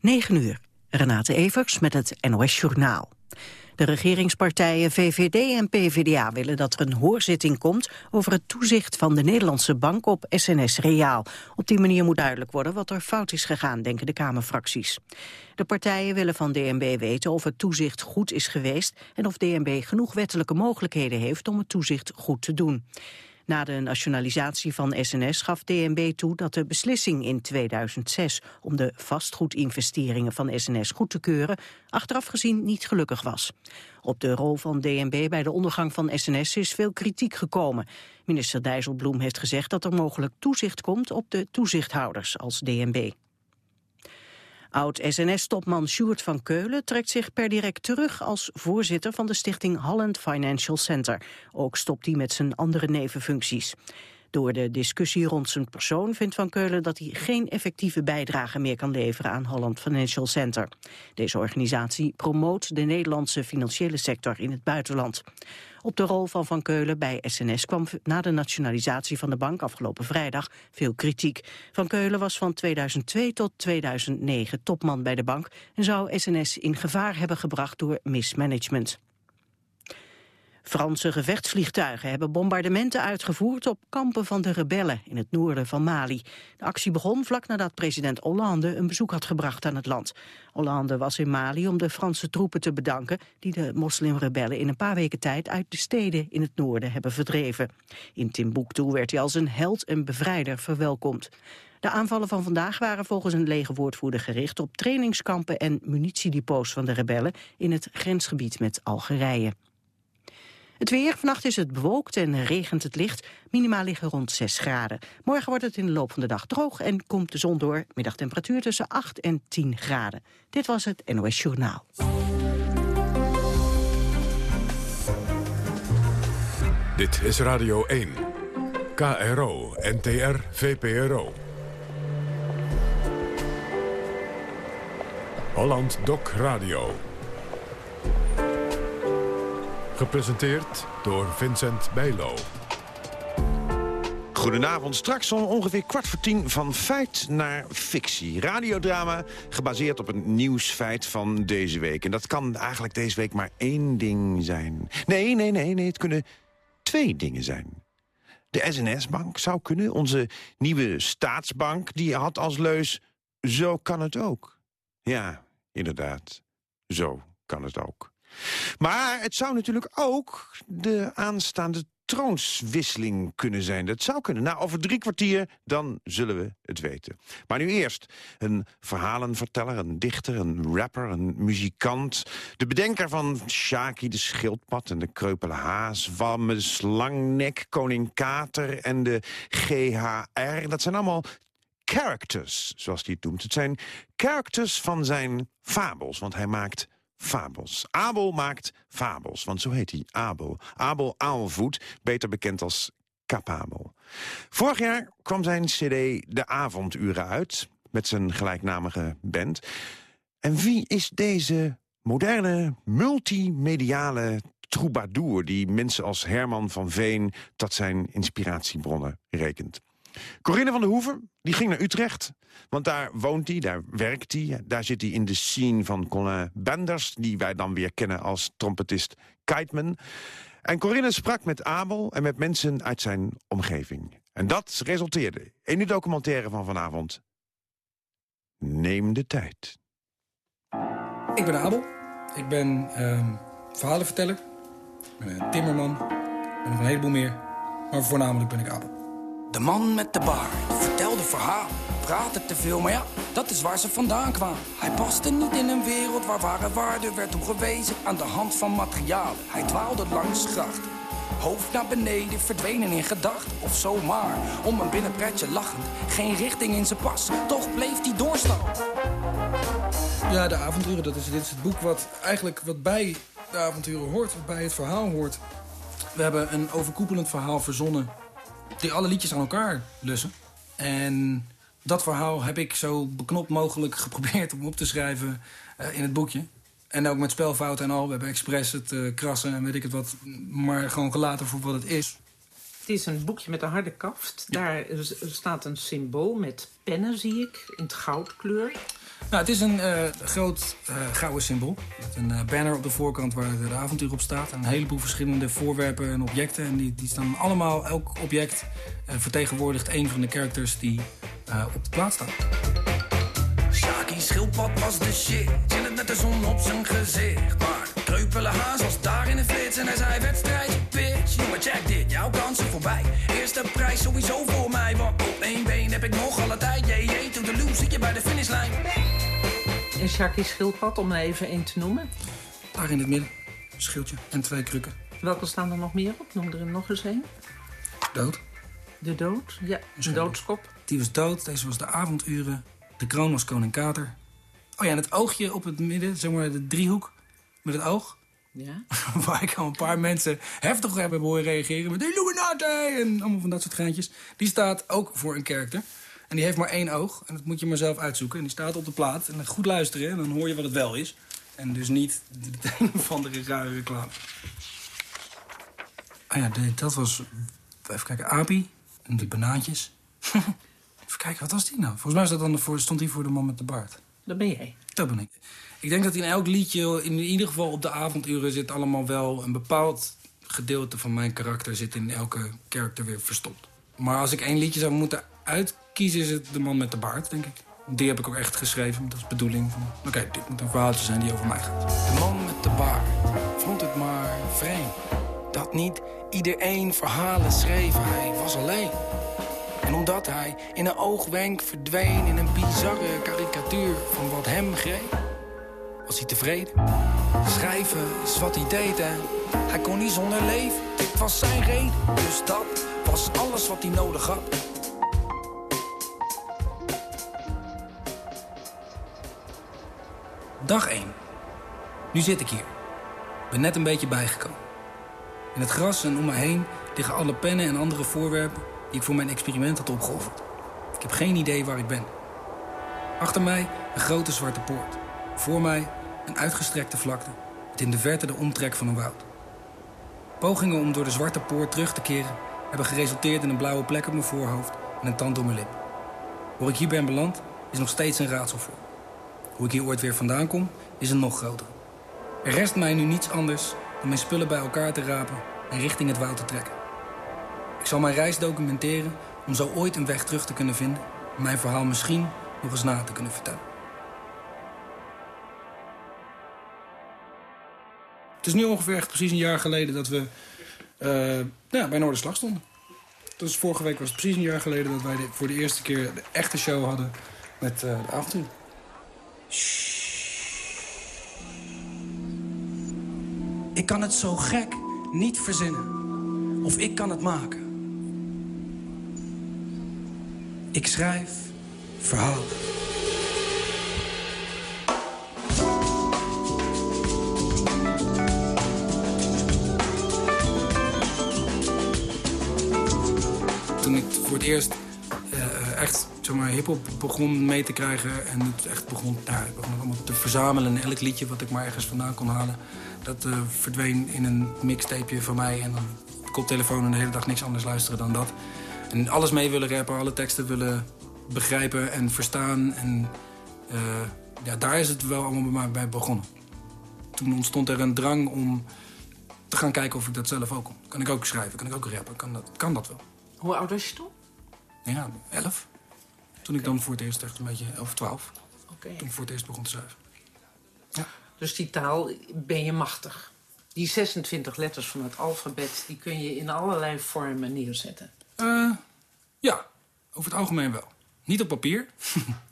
9 uur. Renate Evers met het NOS Journaal. De regeringspartijen VVD en PvdA willen dat er een hoorzitting komt over het toezicht van de Nederlandse bank op SNS Reaal. Op die manier moet duidelijk worden wat er fout is gegaan, denken de Kamerfracties. De partijen willen van DNB weten of het toezicht goed is geweest en of DNB genoeg wettelijke mogelijkheden heeft om het toezicht goed te doen. Na de nationalisatie van SNS gaf DNB toe dat de beslissing in 2006 om de vastgoedinvesteringen van SNS goed te keuren achteraf gezien niet gelukkig was. Op de rol van DNB bij de ondergang van SNS is veel kritiek gekomen. Minister Dijsselbloem heeft gezegd dat er mogelijk toezicht komt op de toezichthouders als DNB. Oud-SNS-topman Sjoerd van Keulen trekt zich per direct terug als voorzitter van de stichting Holland Financial Center. Ook stopt hij met zijn andere nevenfuncties. Door de discussie rond zijn persoon vindt Van Keulen dat hij geen effectieve bijdrage meer kan leveren aan Holland Financial Center. Deze organisatie promoot de Nederlandse financiële sector in het buitenland. Op de rol van Van Keulen bij SNS kwam na de nationalisatie van de bank afgelopen vrijdag veel kritiek. Van Keulen was van 2002 tot 2009 topman bij de bank en zou SNS in gevaar hebben gebracht door mismanagement. Franse gevechtsvliegtuigen hebben bombardementen uitgevoerd op kampen van de rebellen in het noorden van Mali. De actie begon vlak nadat president Hollande een bezoek had gebracht aan het land. Hollande was in Mali om de Franse troepen te bedanken die de moslimrebellen in een paar weken tijd uit de steden in het noorden hebben verdreven. In Timbuktu werd hij als een held en bevrijder verwelkomd. De aanvallen van vandaag waren volgens een legerwoordvoerder gericht op trainingskampen en munitiedepots van de rebellen in het grensgebied met Algerije. Het weer, vannacht is het bewolkt en regent het licht. Minimaal liggen rond 6 graden. Morgen wordt het in de loop van de dag droog en komt de zon door. Middagtemperatuur tussen 8 en 10 graden. Dit was het NOS Journaal. Dit is Radio 1. KRO, NTR, VPRO. Holland Doc Radio. Gepresenteerd door Vincent Bijlo. Goedenavond, straks om ongeveer kwart voor tien van feit naar fictie. Radiodrama gebaseerd op een nieuwsfeit van deze week. En dat kan eigenlijk deze week maar één ding zijn. Nee, nee, nee, nee, het kunnen twee dingen zijn. De SNS-bank zou kunnen, onze nieuwe staatsbank... die had als leus, zo kan het ook. Ja, inderdaad, zo kan het ook. Maar het zou natuurlijk ook de aanstaande troonswisseling kunnen zijn. Dat zou kunnen. Nou, over drie kwartier, dan zullen we het weten. Maar nu eerst een verhalenverteller, een dichter, een rapper, een muzikant. De bedenker van Shaki de schildpad en de kreupele haas... Wamme de slangnek, koning Kater en de GHR. Dat zijn allemaal characters, zoals hij het noemt. Het zijn characters van zijn fabels, want hij maakt fabels. Abel maakt fabels, want zo heet hij, Abel. Abel Aalvoet, beter bekend als Capabel. Vorig jaar kwam zijn cd De Avonduren uit... met zijn gelijknamige band. En wie is deze moderne, multimediale troubadour... die mensen als Herman van Veen tot zijn inspiratiebronnen rekent? Corinne van der Hoeven die ging naar Utrecht. Want daar woont hij, daar werkt hij. Daar zit hij in de scene van Colin Benders... die wij dan weer kennen als trompetist Keitman. En Corinne sprak met Abel en met mensen uit zijn omgeving. En dat resulteerde in de documentaire van vanavond. Neem de tijd. Ik ben Abel. Ik ben uh, verhalenverteller. Ik ben een timmerman. Ik ben nog een heleboel meer. Maar voornamelijk ben ik Abel. De man met de baard vertelde verhalen, praatte te veel, maar ja, dat is waar ze vandaan kwamen. Hij paste niet in een wereld waar ware waarde werd toegewezen aan de hand van materialen. Hij dwaalde langs grachten, hoofd naar beneden, verdwenen in gedachten. Of zomaar, om een binnenpretje lachend, geen richting in zijn pas, toch bleef hij doorstaan. Ja, de avonturen, dat is, dit is het boek wat eigenlijk wat bij de avonturen hoort, wat bij het verhaal hoort. We hebben een overkoepelend verhaal verzonnen die alle liedjes aan elkaar lussen. En dat verhaal heb ik zo beknopt mogelijk geprobeerd om op te schrijven uh, in het boekje. En ook met spelfouten en al. We hebben expres het uh, krassen en weet ik het wat. Maar gewoon gelaten voor wat het is. Het is een boekje met een harde kaft. Daar staat een symbool met pennen, zie ik, in het goudkleur. Nou, het is een eh, groot eh, gouden symbool. Met een eh, banner op de voorkant waar de avontuur op staat. Een heleboel verschillende voorwerpen en objecten. En die, die staan allemaal, elk object vertegenwoordigt een van de characters die op de plaat staat. Shaki schildpad was de shit. Chillend met de zon op zijn gezicht. Maar kreupele haas was daar in de flits. En hij zei wedstrijd, pitch. Jongen, check dit, jouw kansen voorbij. Eerste prijs sowieso voor mij. Want op één been heb ik nog alle tijd. Jee, jee, to the loose, zit je bij de finishlijn. En Shaki Schildpad, om er even één te noemen. Daar in het midden, een schildje en twee krukken. Welke staan er nog meer op? Noem er nog eens één. Dood. De dood. Ja, een doodskop. Die was dood, deze was de avonduren. De kroon was koning Kater. Oh ja, en het oogje op het midden, zeg maar de driehoek met het oog. Ja. Waar ik al een paar mensen heftig hebben horen reageren met Illuminati en allemaal van dat soort geintjes. Die staat ook voor een karakter. En die heeft maar één oog. En dat moet je maar zelf uitzoeken. En die staat op de plaat. En goed luisteren. En dan hoor je wat het wel is. En dus niet de een of andere rare reclame. Ah ja, dat was... Even kijken, Abi. En die banaantjes. even kijken, wat was die nou? Volgens mij dat dan voor, stond die voor de man met de baard. Dat ben jij. Dat ben ik. Ik denk dat in elk liedje, in ieder geval op de avonduren... zit allemaal wel een bepaald gedeelte van mijn karakter... zit in elke karakter weer verstopt. Maar als ik één liedje zou moeten uitkiezen... is het de man met de baard, denk ik. Die heb ik ook echt geschreven. Dat is de bedoeling. Oké, dit moet een verhaaltje zijn die over mij gaat. De man met de baard vond het maar vreemd. Dat niet iedereen verhalen schreef, hij was alleen. En omdat hij in een oogwenk verdween in een bizarre karikatuur van wat hem greep, was hij tevreden. Schrijven is wat hij deed hij kon niet zonder leven. Dit was zijn reden, dus dat was alles wat hij nodig had. Dag 1. Nu zit ik hier. Ben net een beetje bijgekomen. In het gras en om me heen liggen alle pennen en andere voorwerpen die ik voor mijn experiment had opgeofferd. Ik heb geen idee waar ik ben. Achter mij een grote zwarte poort. Voor mij een uitgestrekte vlakte met in de verte de omtrek van een woud. Pogingen om door de zwarte poort terug te keren hebben geresulteerd in een blauwe plek op mijn voorhoofd en een tand door mijn lip. Hoe ik hier ben beland is nog steeds een raadsel voor. Hoe ik hier ooit weer vandaan kom, is een nog groter. Er rest mij nu niets anders dan mijn spullen bij elkaar te rapen en richting het woud te trekken. Ik zal mijn reis documenteren om zo ooit een weg terug te kunnen vinden en mijn verhaal misschien nog eens na te kunnen vertellen. Het is nu ongeveer precies een jaar geleden dat we eh, ja, bij Noorderslag stonden. Dus vorige week was het precies een jaar geleden dat wij voor de eerste keer de echte show hadden met eh, de avontuur. Ik kan het zo gek niet verzinnen. Of ik kan het maken. Ik schrijf verhalen. Voor het eerst eh, echt zeg maar, hip-hop begon mee te krijgen. en het echt begon, ik begon allemaal te verzamelen. en elk liedje wat ik maar ergens vandaan kon halen. dat eh, verdween in een mixtapeje van mij. En dan op koptelefoon en de hele dag niks anders luisteren dan dat. En alles mee willen rappen, alle teksten willen begrijpen en verstaan. En eh, ja, daar is het wel allemaal bij mij bij begonnen. Toen ontstond er een drang om te gaan kijken of ik dat zelf ook kon. Kan ik ook schrijven, kan ik ook rappen, kan dat, kan dat wel. Hoe oud was je toen? Ja, elf. Toen ik dan voor het eerst echt een beetje, elf, twaalf. Oké. Toen ik voor het eerst begon te schrijven. Dus die taal ben je machtig. Die 26 letters van het alfabet... die kun je in allerlei vormen neerzetten. Eh, ja, over het algemeen wel. Niet op papier.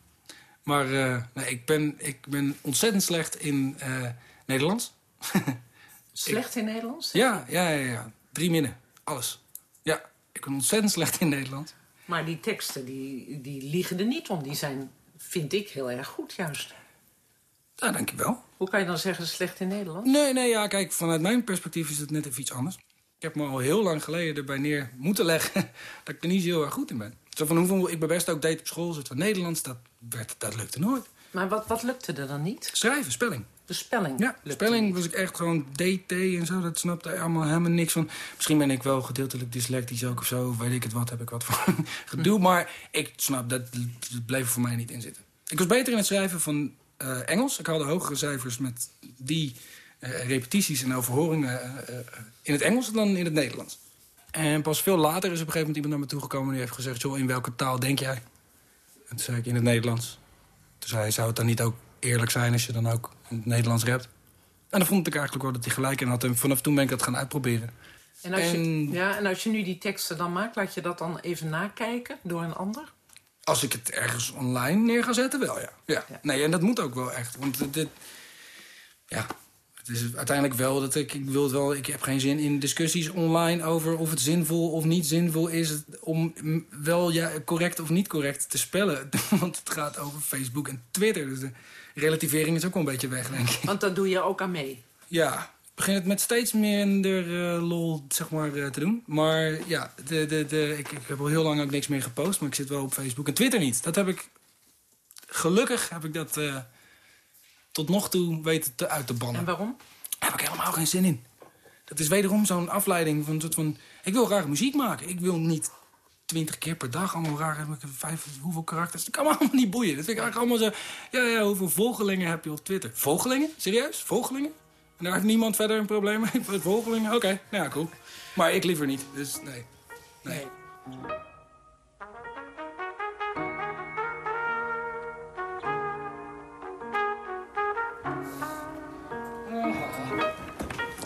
maar eh, nee, ik, ben, ik ben ontzettend slecht in eh, Nederlands. Slecht in Nederlands? ja, ja, ja, ja. Drie minnen. Alles. Ja, ik ben ontzettend slecht in Nederlands. Maar die teksten, die, die liegen er niet om. Die zijn, vind ik, heel erg goed juist. Ja, dankjewel. Hoe kan je dan zeggen slecht in Nederlands? Nee, nee, ja, kijk, vanuit mijn perspectief is het net even iets anders. Ik heb me al heel lang geleden erbij neer moeten leggen dat ik er niet zo heel erg goed in ben. Zo van hoeveel ik mijn best ook deed op school, zoals van Nederlands, dat, werd, dat lukte nooit. Maar wat, wat lukte er dan niet? Schrijven, spelling. De spelling Ja, lukte spelling was ik echt gewoon DT en zo, dat snapte ik allemaal helemaal niks van. Misschien ben ik wel gedeeltelijk dyslectisch ook of zo, weet ik het wat, heb ik wat voor gedoe. Maar ik snap, dat, dat bleef er voor mij niet in zitten. ik was beter in het schrijven van eh, Engels. Ik haalde hogere cijfers met die eh, repetities en overhoringen eh, in het Engels dan in het Nederlands. En pas veel later is op een gegeven moment iemand naar me toegekomen... en die heeft gezegd, joh, in welke taal denk jij? En toen zei ik, in het Nederlands. Toen zei hij, zou het dan niet ook eerlijk zijn... als je dan ook in het Nederlands rapt? En dan vond ik eigenlijk wel dat hij gelijk in had. En vanaf toen ben ik dat gaan uitproberen. En als, En- Je, ja, en als je nu die teksten dan maakt, laat je dat dan even nakijken door een ander? Als ik het ergens online neer ga zetten, wel, ja. ja. Ja. Nee, en dat moet ook wel echt. Want dit, ja, het is uiteindelijk wel dat ik, ik wil het wel... Ik heb geen zin in discussies online over of het zinvol of niet zinvol is... om wel ja, correct of niet correct te spellen. Want het gaat over Facebook en Twitter. Dus de relativering is ook wel een beetje weg, denk ik. Want daar doe je ook aan mee. Ja, ik begin het met steeds minder eh, lol zeg maar, eh, te doen. Maar ja, de, de, de, ik, ik heb al heel lang ook niks meer gepost. Maar ik zit wel op Facebook en Twitter niet. Dat heb ik... Gelukkig heb ik dat eh, tot nog toe weten te uit te bannen. En waarom? Daar heb ik helemaal geen zin in. Dat is wederom zo'n afleiding van een soort van... Ik wil graag muziek maken. Ik wil niet twintig keer per dag allemaal raar... heb ik Vijf, hoeveel karakters? Dat kan me allemaal niet boeien. Dat vind ik eigenlijk allemaal zo... Ja, ja, hoeveel volgelingen heb je op Twitter? Volgelingen? Serieus? Volgelingen? En daar heeft niemand verder een probleem mee met volgelingen? Oké, nou ja, cool. Maar ik liever niet, dus nee. Nee.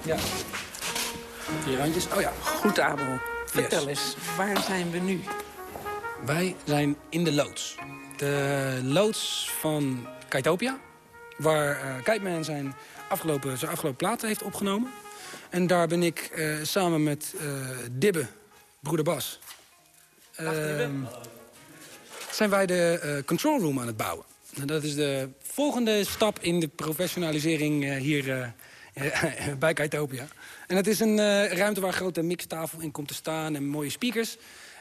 Ja. Die randjes. Oh ja. Goed, Abel. Vertel Yes. eens, waar zijn we nu? Wij zijn in de loods. De loods van Kaitopia. Waar eh Kiteman zijn afgelopen, zijn afgelopen platen heeft opgenomen. En daar ben ik eh, samen met eh, Dibbe, broeder Bas... ehm, zijn wij de eh, control room aan het bouwen. En dat is de volgende stap in de professionalisering eh, hier bij Kaitopia. En het is een eh, ruimte waar een grote mixtafel in komt te staan en mooie speakers.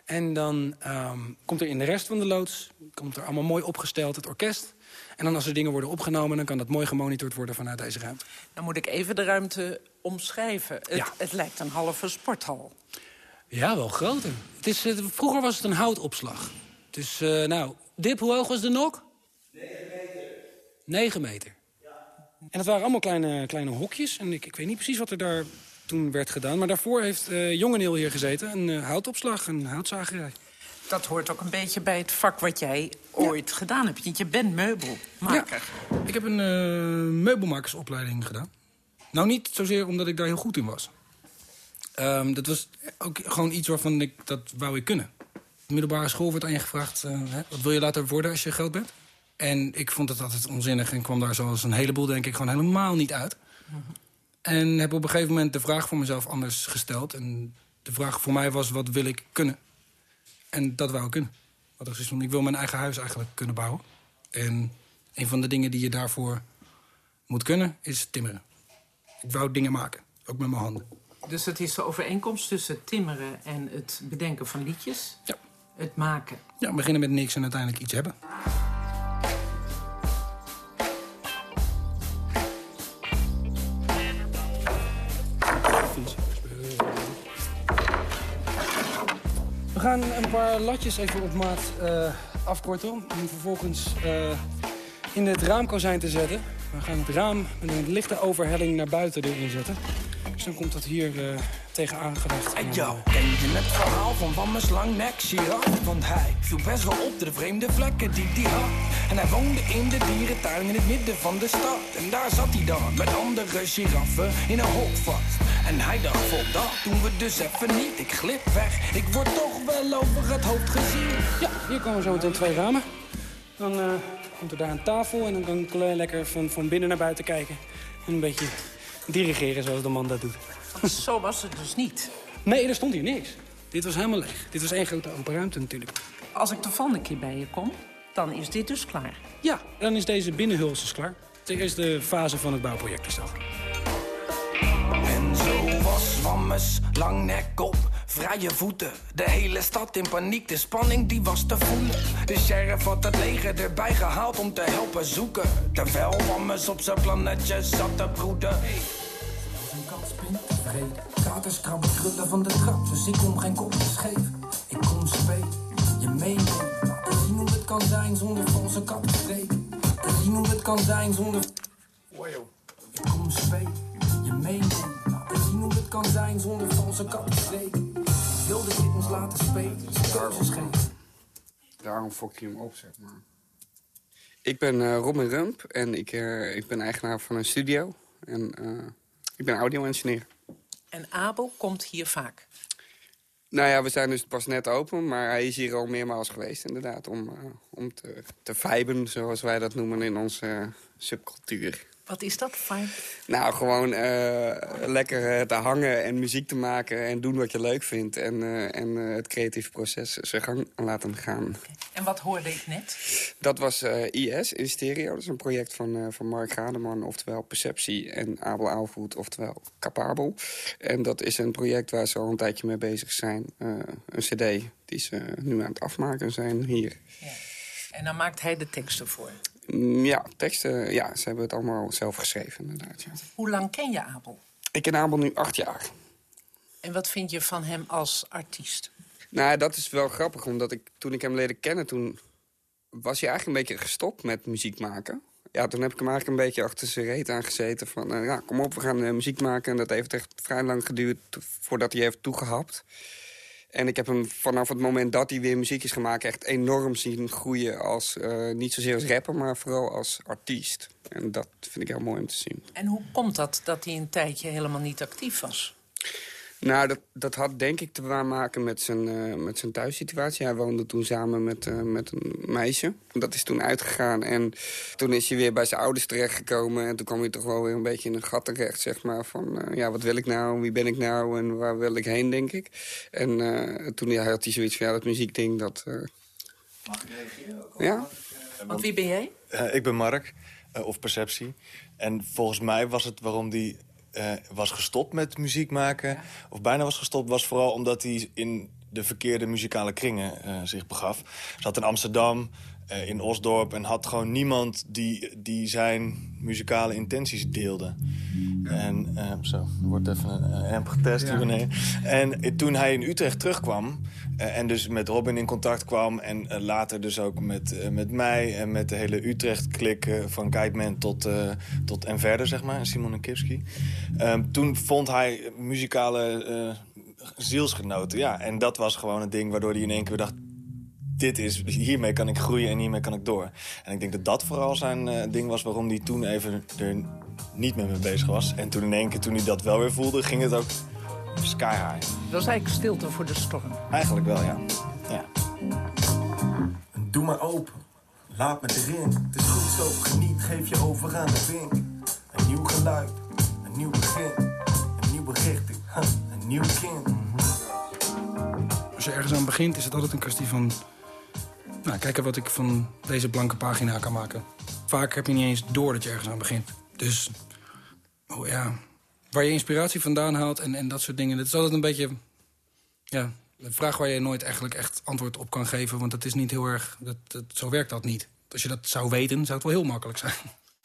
En dan ehm, komt er in de rest van de loods komt er allemaal mooi opgesteld het orkest. En dan als er dingen worden opgenomen, dan kan dat mooi gemonitord worden vanuit deze ruimte. Dan moet ik even de ruimte omschrijven. Het, Ja. het lijkt een halve sporthal. Ja, wel groter. Het is, eh, vroeger was het een houtopslag. Dus, eh, nou, Dip, hoe hoog was de nok? 9 meter. 9 meter. En dat waren allemaal kleine, kleine hokjes. En ik, ik weet niet precies wat er daar toen werd gedaan. Maar daarvoor heeft eh Jongeneel hier gezeten. Een eh, houtopslag, een houtzagerij. Dat hoort ook een beetje bij het vak wat jij ooit gedaan hebt. Want je bent meubelmaker. Ik heb een eh, meubelmakersopleiding gedaan. Nou, niet zozeer omdat ik daar heel goed in was. Ehm, dat was ook gewoon iets waarvan ik, dat wou ik kunnen. De middelbare school wordt aan je gevraagd... hè, wat wil je later worden als je groot bent? En ik vond het altijd onzinnig en kwam daar zoals een heleboel denk ik gewoon helemaal niet uit. En heb op een gegeven moment de vraag voor mezelf anders gesteld. En de vraag voor mij was, wat wil ik kunnen? En dat wou ik kunnen. Wat er is van, ik wil mijn eigen huis eigenlijk kunnen bouwen. En een van de dingen die je daarvoor moet kunnen, is timmeren. Ik wou dingen maken, ook met mijn handen. Dus het is de overeenkomst tussen timmeren en het bedenken van liedjes. Ja. Het maken. Ja, beginnen met niks en uiteindelijk iets hebben. Gaan een paar latjes even op maat eh, afkorten. Om vervolgens eh, in het raamkozijn te zetten. We gaan het raam met een lichte overhelling naar buiten erin zetten. Dus dan komt dat hier eh, tegenaan gelegd. En jou, ken je het verhaal van Van mijn slangnek giraf? Want hij viel best wel op de vreemde vlekken die hij had. En hij woonde in de dierentuin in het midden van de stad. En daar zat hij dan met andere giraffen in een hok vast. En hij dacht, vol dat doen we dus even niet. Ik glip weg, ik word toch wel over het hoofd gezien. Ja, hier komen zo meteen twee ramen. Dan eh, komt er daar een tafel en dan kan Colin lekker van, van binnen naar buiten kijken. En een beetje dirigeren zoals de man dat doet. Want zo was het dus niet. Nee, er stond hier niks. Dit was helemaal leeg. Dit was één grote open ruimte natuurlijk. Als ik de volgende keer bij je kom, dan is dit dus klaar. Ja, dan is deze binnenhulsels klaar. De eerste fase van het bouwproject is dat. En zo was Wammes langnek op vrije voeten. De hele stad in paniek, de spanning die was te voelen. De sheriff had het leger erbij gehaald om te helpen zoeken. Terwijl Wammes op zijn plannetje zat te broeden. Een kat spint tevreden. Katers krabben krullen van de trap, dus ik kom geen kopjes geven. Ik kom spelen, je meenemen. Laten zien hoe het kan zijn zonder valse kat te spreken. het kan zijn zonder... Wow. Je komt spelen, je meent het. Laten zien hoe het kan zijn zonder valse kappenstreken. Ik wilde dit ons laten spelen, dus. Daarom fok je hem op, zeg maar. Ik ben eh, Robin Rump en ik, eh, ik ben eigenaar van een studio. En eh, ik ben audio-engineer. En Abel komt hier vaak. Nou ja, we zijn dus pas net open, maar hij is hier al meermaals geweest inderdaad. Om, om te, te viben, zoals wij dat noemen in onze subcultuur. Wat is dat, fijn? Nou, gewoon eh, lekker eh, te hangen en muziek te maken en doen wat je leuk vindt. En, eh, en het creatieve proces zijn gang laten gaan. En wat hoorde ik net? Dat was IS in stereo. Dat is een project van, van Mark Gademan, oftewel Perceptie. En Abel Aalvoet, oftewel Capabel. En dat is een project waar ze al een tijdje mee bezig zijn. Een cd die ze nu aan het afmaken zijn hier. Ja. En dan maakt hij de teksten voor. Mm, Ja, teksten, ja, ze hebben het allemaal zelf geschreven inderdaad. Ja. Hoe lang ken je Abel? Ik ken Abel nu acht jaar. En wat vind je van hem als artiest? Nou, dat is wel grappig, omdat ik toen ik hem leerde kennen... toen was hij eigenlijk een beetje gestopt met muziek maken. Ja, toen heb ik hem eigenlijk een beetje achter zijn reet aangezeten. Van, eh, ja, kom op, we gaan eh, muziek maken. En dat heeft echt vrij lang geduurd voordat hij heeft toegehapt. En ik heb hem vanaf het moment dat hij weer muziek is gemaakt... echt enorm zien groeien als, eh, niet zozeer als rapper... maar vooral als artiest. En dat vind ik heel mooi om te zien. En hoe komt dat dat hij een tijdje helemaal niet actief was? Nou, dat, dat had denk ik te maken met zijn, eh, met zijn thuissituatie. Hij woonde toen samen met, eh, met een meisje. Dat is toen uitgegaan en toen is hij weer bij zijn ouders terechtgekomen. En toen kwam hij toch wel weer een beetje in een gat terecht, zeg maar. Van, eh, ja, wat wil ik nou, wie ben ik nou en waar wil ik heen, denk ik. En eh, toen ja, had hij zoiets van, ja, dat muziekding, dat... eh, ja, Want wie ben jij? Eh, ik ben Mark, eh, of Perceptie. En volgens mij was het waarom hij eh, was gestopt met muziek maken... of bijna was gestopt, was vooral omdat hij in de verkeerde muzikale kringen eh, zich begaf. Zat in Amsterdam, eh, in Osdorp... en had gewoon niemand die, die zijn muzikale intenties deelde. En zo, er wordt even een amp getest hier beneden. En toen hij in Utrecht terugkwam... eh, en dus met Robin in contact kwam... en eh, later dus ook met, eh, met mij en met de hele Utrecht-klik... van Kiteman tot, tot en verder, zeg maar, Simon en Kipski. Ehm, toen vond hij muzikale zielsgenoten, ja. En dat was gewoon het ding waardoor hij in één keer dacht... Dit is, hiermee kan ik groeien en hiermee kan ik door. En ik denk dat dat vooral zijn ding was waarom hij toen even er niet mee bezig was. En toen in één keer, toen hij dat wel weer voelde, ging het ook sky high. Dat was eigenlijk stilte voor de storm. Eigenlijk wel, ja. ja. Doe maar open, laat me erin. Het is goed zo, geniet, geef je over aan de wink. Een nieuw geluid, een nieuw begin. Een nieuwe richting, een nieuw kind. Als je ergens aan begint, is het altijd een kwestie van... Nou, kijken wat ik van deze blanke pagina kan maken. Vaak heb je niet eens door dat je ergens aan begint. Dus, oh ja, waar je inspiratie vandaan haalt en, en dat soort dingen... dat is altijd een beetje, ja, een vraag waar je nooit eigenlijk echt antwoord op kan geven. Want dat is niet heel erg, dat, dat, zo werkt dat niet. Als je dat zou weten, zou het wel heel makkelijk zijn.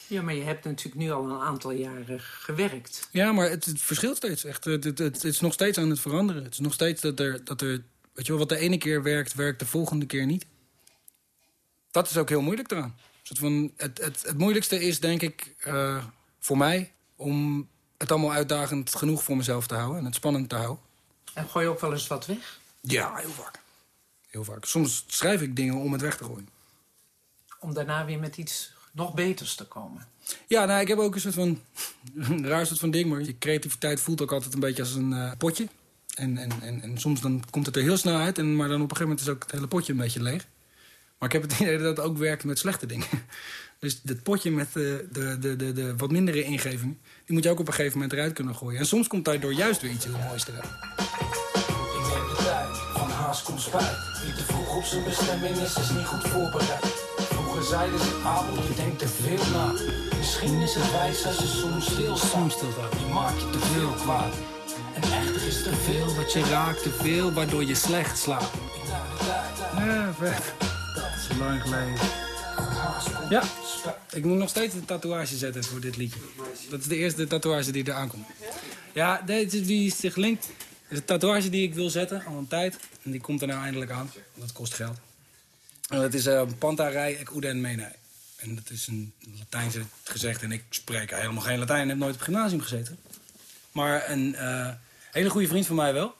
Ja, maar je hebt natuurlijk nu al een aantal jaren gewerkt. Ja, maar het, het verschilt steeds. Echt. Het, het, het, is nog steeds aan het veranderen. Het is nog steeds dat er, dat er... Weet je wel, wat de ene keer werkt, werkt de volgende keer niet. Dat is ook heel moeilijk eraan. Van, het, het, het moeilijkste is, denk ik, eh, voor mij... om het allemaal uitdagend genoeg voor mezelf te houden... en het spannend te houden. En gooi je ook wel eens wat weg? Ja, heel vaak. Heel vaak. Soms schrijf ik dingen om het weg te gooien. Om daarna weer met iets nog beters te komen. Ja, nou, ik heb ook een soort van... een raar soort van ding, maar je creativiteit voelt ook altijd een beetje als een eh, potje. En, en, en, en soms dan komt het er heel snel uit, en, maar dan op een gegeven moment is ook het hele potje een beetje leeg. Maar ik heb het idee dat het ook werkt met slechte dingen. Dus het potje met de, de, de, de, de wat mindere ingevingen... die moet je ook op een gegeven moment eruit kunnen gooien. En soms komt daardoor juist weer iets heel moois eruit. Ik neem de tijd, van haast komt spijt. Wie te vroeg op zijn bestemming is, is niet goed voorbereid. Vroeger zeiden ze, Abel, je denkt te veel na. Misschien is het wijs als je soms stilstaat. Soms stilstaat. Je maakt je te veel kwaad. En echter is te veel wat je raakt te veel, waardoor je slecht slaapt. Ik neem de tijd, Ja, vet. Dat is lang geleden. Ja, ik moet nog steeds een tatoeage zetten voor dit liedje. Dat is de eerste tatoeage die er aankomt. Ja, deze die zich linkt. is een tatoeage die ik wil zetten al een tijd. En die komt er nou eindelijk aan. Dat kost geld. En dat is uh, Panta Rij Ek Oeden Menai. En dat is een Latijnse gezegd. En ik spreek helemaal geen Latijn en heb nooit op gymnasium gezeten. Maar een uh, hele goede vriend van mij wel.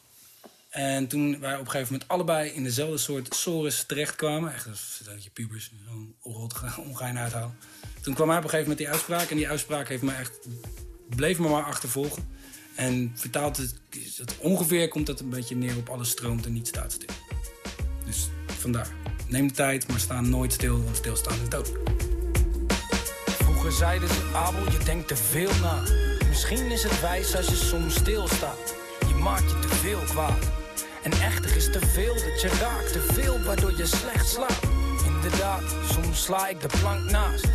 En toen wij op een gegeven moment allebei in dezelfde soort sores terechtkwamen... echt dat je pubers zo'n ongein uithalen... toen kwam hij op een gegeven moment die uitspraak. En die uitspraak heeft me echt, bleef me maar achtervolgen. En vertaald het, het ongeveer komt dat een beetje neer op alles stroomt en niet staat stil. Dus vandaar. Neem de tijd, maar sta nooit stil, want stilstaan is dood. Vroeger zeiden ze, Abel, je denkt te veel na. Misschien is het wijs als je soms stilstaat. Je maakt je te veel kwaad. En echter is te veel dat je raakt, te veel waardoor je slecht slaapt. Inderdaad, soms sla ik de plank naast.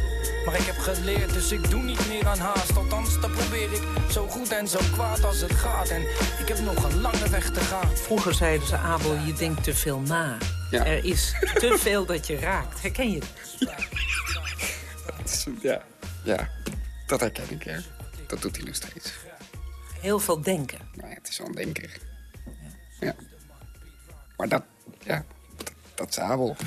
Maar ik heb geleerd, dus ik doe niet meer aan haast. Althans, dat probeer ik zo goed en zo kwaad als het gaat. En ik heb nog een lange weg te gaan. Vroeger zeiden ze, Abel, je denkt te veel na. Ja. Er is te veel dat je raakt. Herken je dat? Ja, ja, dat herken ik, ja. Dat doet hij nog steeds. Heel veel denken. Nou ja, het is wel een denker. Ja. Maar dat, ja, dat, dat.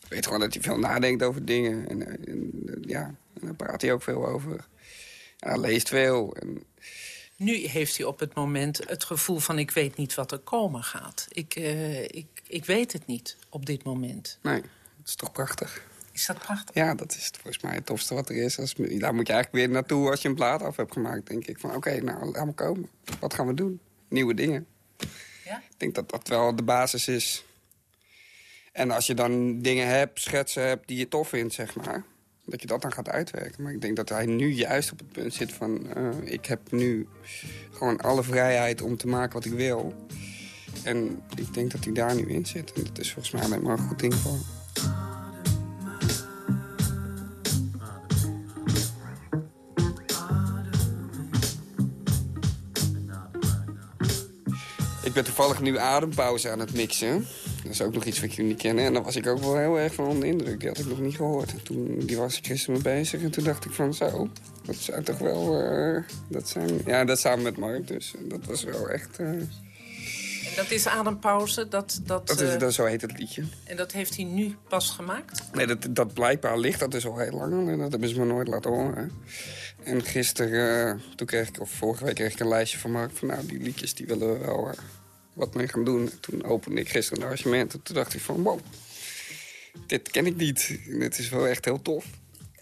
Ik weet gewoon dat hij veel nadenkt over dingen. En, eh, en, eh, ja, en daar praat hij ook veel over. En hij leest veel. En, Nu heeft hij op het moment het gevoel van... ik weet niet wat er komen gaat. Ik, eh, ik, ik weet het niet op dit moment. nee, dat is toch prachtig. Is dat prachtig? Ja, dat is volgens mij het tofste wat er is. Als, daar moet je eigenlijk weer naartoe als je een plaat af hebt gemaakt, denk ik. Van oké, nou, laat maar komen. Wat gaan we doen? Nieuwe dingen. Ik denk dat dat wel de basis is. En als je dan dingen hebt, schetsen hebt die je tof vindt, zeg maar... dat je dat dan gaat uitwerken. Maar ik denk dat hij nu juist op het punt zit van... eh, ik heb nu gewoon alle vrijheid om te maken wat ik wil. En ik denk dat hij daar nu in zit. En dat is volgens mij alleen maar een goed ding voor ben toevallig nu adempauze aan het mixen. Dat is ook nog iets wat jullie niet kennen. En daar was ik ook wel heel erg van onder de indruk. Die had ik nog niet gehoord. En toen die was ik gisteren mee bezig. En toen dacht ik van zo, dat zou toch wel... eh, dat zijn, ja, dat samen met Mark dus. Dat was wel echt... eh, dat is adempauze. Dat, dat, dat is, eh, dat, zo heet het liedje. En dat heeft hij nu pas gemaakt? Nee, dat, dat blijkbaar ligt dat is al heel lang. En dat hebben ze me nooit laten horen. En gisteren, toen kreeg ik, of vorige week kreeg ik een lijstje van Mark... van nou, die liedjes die willen we wel wat mee gaan doen. En toen opende ik gisteren een arrangement. En toen dacht ik van, wow, dit ken ik niet. Dit is wel echt heel tof.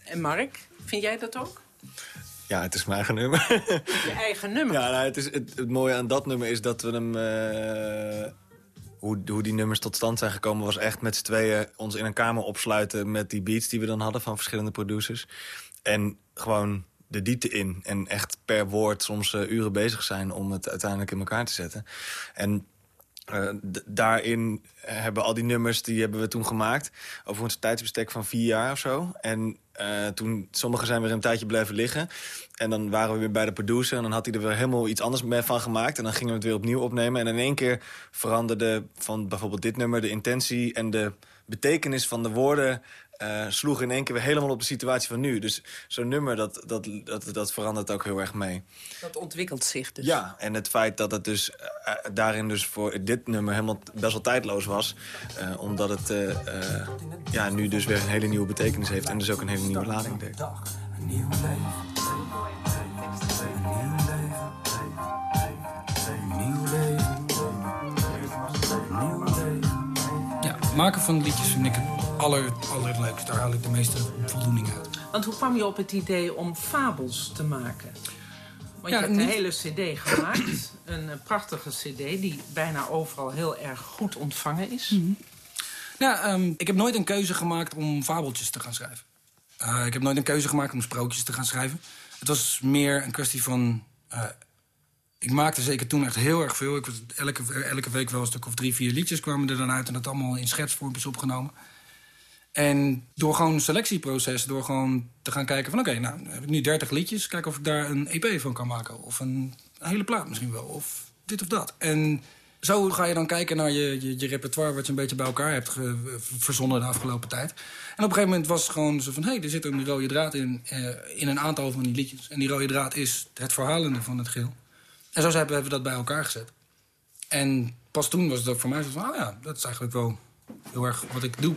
En Mark, vind jij dat ook? Ja, het is mijn eigen nummer. Je eigen nummer? Ja, nou, het, is, het, het mooie aan dat nummer is dat we hem... eh, hoe, hoe die nummers tot stand zijn gekomen... was echt met z'n tweeën ons in een kamer opsluiten... met die beats die we dan hadden van verschillende producers. En gewoon de diepte in. En echt per woord soms eh, uren bezig zijn om het uiteindelijk in elkaar te zetten. En eh, daarin hebben al die nummers, die hebben we toen gemaakt... over een tijdsbestek van vier jaar of zo. En eh, toen, sommige zijn weer een tijdje blijven liggen. En dan waren we weer bij de producer... en dan had hij er weer helemaal iets anders mee van gemaakt. En dan gingen we het weer opnieuw opnemen. En in één keer veranderde van bijvoorbeeld dit nummer... de intentie en de betekenis van de woorden... eh sloeg in één keer weer helemaal op de situatie van nu. Dus zo'n nummer, dat, dat, dat, dat verandert ook heel erg mee. Dat ontwikkelt zich dus. Ja, en het feit dat het dus eh, eh, daarin dus voor dit nummer helemaal best wel tijdloos was. eh, omdat het ja, nu dus weer een hele nieuwe betekenis heeft en dus ook een hele nieuwe lading heeft. Een nieuw leven. Ja, maken van liedjes vind ik het aller, allerleukst. Daar haal ik de meeste voldoening uit. Want hoe kwam je op het idee om fabels te maken? Want Ja, je hebt niet- een hele cd gemaakt. een eh, prachtige cd die bijna overal heel erg goed ontvangen is. Ja, ehm, ik heb nooit een keuze gemaakt om fabeltjes te gaan schrijven. Eh, ik heb nooit een keuze gemaakt om sprookjes te gaan schrijven. Het was meer een kwestie van... eh, ik maakte zeker toen echt heel erg veel. Ik was elke, elke week wel een stuk of drie, vier liedjes kwamen er dan uit... en dat allemaal in schetsvormpjes opgenomen. En door gewoon een selectieproces, door gewoon te gaan kijken van... oké, nou, heb ik nu 30 liedjes, kijken of ik daar een EP van kan maken. Of een, hele plaat misschien wel, of dit of dat. En zo ga je dan kijken naar je, je, repertoire... wat je een beetje bij elkaar hebt verzonnen de afgelopen tijd. En op een gegeven moment was het gewoon zo van... hé, hey, er zit een rode draad in, eh, in een aantal van die liedjes. En die rode draad is het verhalende van het geheel. En zo hebben we dat bij elkaar gezet. En pas toen was het ook voor mij zo van... oh ja, dat is eigenlijk wel heel erg wat ik doe.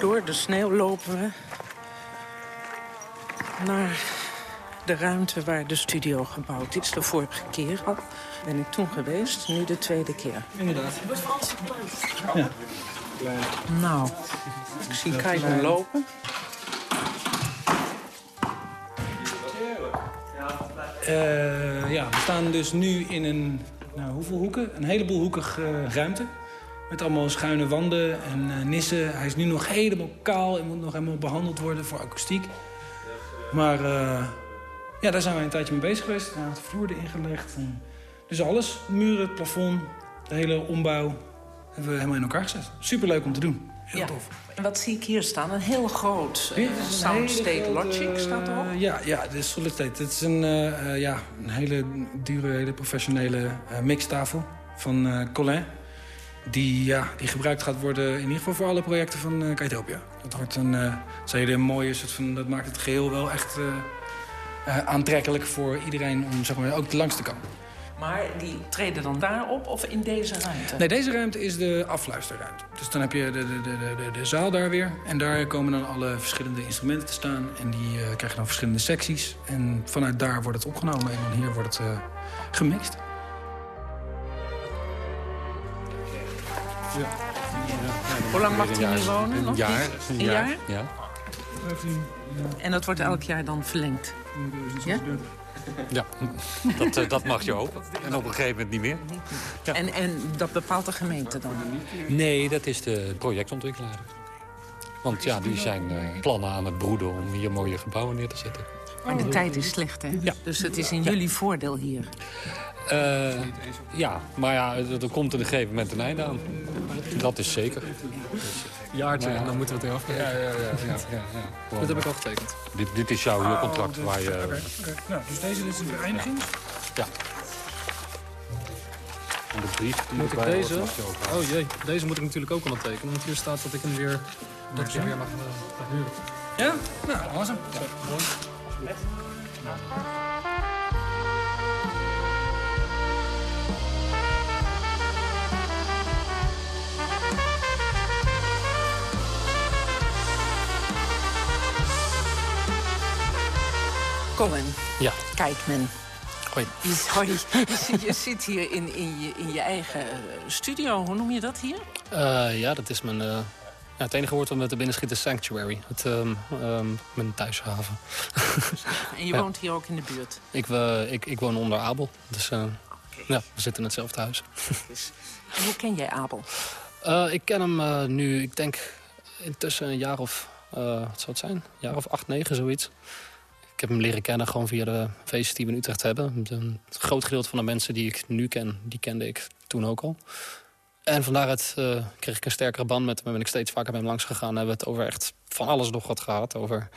Door de sneeuw lopen we naar de ruimte waar de studio gebouwd is. De vorige keer al ben ik toen geweest, nu de tweede keer. Inderdaad. Het Ja. Nou, ik zie Kaiser lopen. Uh, ja, we staan dus nu in een, nou, hoeveel hoeken? Een heleboel hoekige uh, ruimte. Met allemaal schuine wanden en uh, nissen. Hij is nu nog helemaal kaal en moet nog helemaal behandeld worden voor akoestiek. Maar ja, daar zijn we een tijdje mee bezig geweest. We hebben de vloer erin gelegd. Dus alles, muren, plafond, de hele ombouw... hebben we helemaal in elkaar gezet. Superleuk om te doen. Heel ja. tof. En wat zie ik hier staan? Een heel groot uh, Soundstate Logic staat erop? Uh, ja, ja, de Solid State. Het is een, uh, ja, een hele dure, hele professionele mixtafel van Colin. Die, ja, die gebruikt gaat worden in ieder geval voor alle projecten van uh. Dat wordt een, hele mooie soort van... Dat maakt het geheel wel echt aantrekkelijk voor iedereen om zeg maar, ook langs te komen. Maar die treden dan daarop of in deze ruimte? Nee, deze ruimte is de afluisterruimte. Dus dan heb je de, de, de, de, de zaal daar weer. En daar komen dan alle verschillende instrumenten te staan. En die uh, krijgen dan verschillende secties. En vanuit daar wordt het opgenomen. En dan hier wordt het uh, gemixt. Ja. Hoe lang mag hij nu wonen? Een nog jaar. Een jaar? Ja. En dat wordt elk jaar dan verlengd? Ja? Ja, dat, uh, dat mag je hopen. En op een gegeven moment niet meer. Ja. En, en dat bepaalt de gemeente dan? Nee, dat is de projectontwikkelaar. Want ja, die zijn uh, plannen aan het broeden om hier mooie gebouwen neer te zetten. Maar de tijd is slecht, hè? Ja. Dus het is in jullie voordeel hier? Uh, ja, maar ja, er komt er op een gegeven moment een einde aan. Dat is zeker. Jaartje, ja. en dan moeten we het weer afrekenen. Ja, ja, ja. ja, ja dat heb ik al getekend. Dit, dit is jouw oh, waar je... Okay, okay. Nou, dus deze is een vereniging? Ja. En de brief die moet ik deze? hoort, mag je ook oh jee, deze moet ik natuurlijk ook ondertekenen. Want hier staat dat ik hem weer, dat ik hem weer mag, uh, mag huren. Ja? Nou, awesome. Ja, Colin. Ja. Kijk, men. Hoi. Je, hoi. je zit hier in, in, je, in je eigen studio. Hoe noem je dat hier? Uh, ja, dat is mijn... Uh, ja, het enige woord wat me te binnen schiet is sanctuary. Het, um, um, mijn thuishaven. en je ja. woont hier ook in de buurt? Ik, uh, ik, ik woon onder Abel. Dus okay. ja, we zitten in hetzelfde huis. en hoe ken jij Abel? ik ken hem nu, ik denk, intussen een jaar of... wat zou het zijn? Een jaar of acht, negen, zoiets. Ik heb hem leren kennen gewoon via de feesten die we in Utrecht hebben. Een groot gedeelte van de mensen die ik nu ken, die kende ik toen ook al. En vandaar het, uh, kreeg ik een sterkere band met hem. Ben ik steeds vaker bij hem langs gegaan. Hebben we het over echt van alles nog wat gehad. Over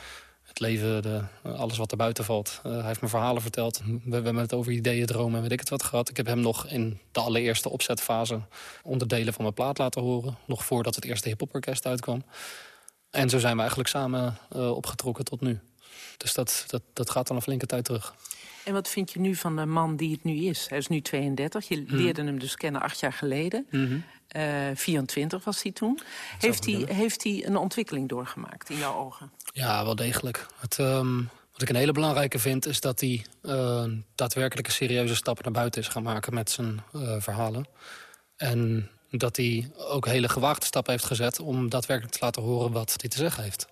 het leven, de, alles wat er buiten valt. Uh, hij heeft me verhalen verteld. We, hebben het over ideeën, dromen en weet ik het wat gehad. Ik heb hem nog in de allereerste opzetfase onderdelen van mijn plaat laten horen. Nog voordat het eerste hiphoporkest uitkwam. En zo zijn we eigenlijk samen uh, opgetrokken tot nu. Dus dat, dat, dat gaat al een flinke tijd terug. En wat vind je nu van de man die het nu is? Hij is nu 32. Je leerde hem dus kennen acht jaar geleden. Mhm. Mm -hmm. uh, 24 was hij toen. Heeft hij, heeft hij een ontwikkeling doorgemaakt in jouw ogen? Ja, wel degelijk. Het, um, wat ik een hele belangrijke vind... is dat hij uh, daadwerkelijke serieuze stappen naar buiten is gaan maken... met zijn uh, verhalen. En dat hij ook hele gewaagde stappen heeft gezet... om daadwerkelijk te laten horen wat hij te zeggen heeft.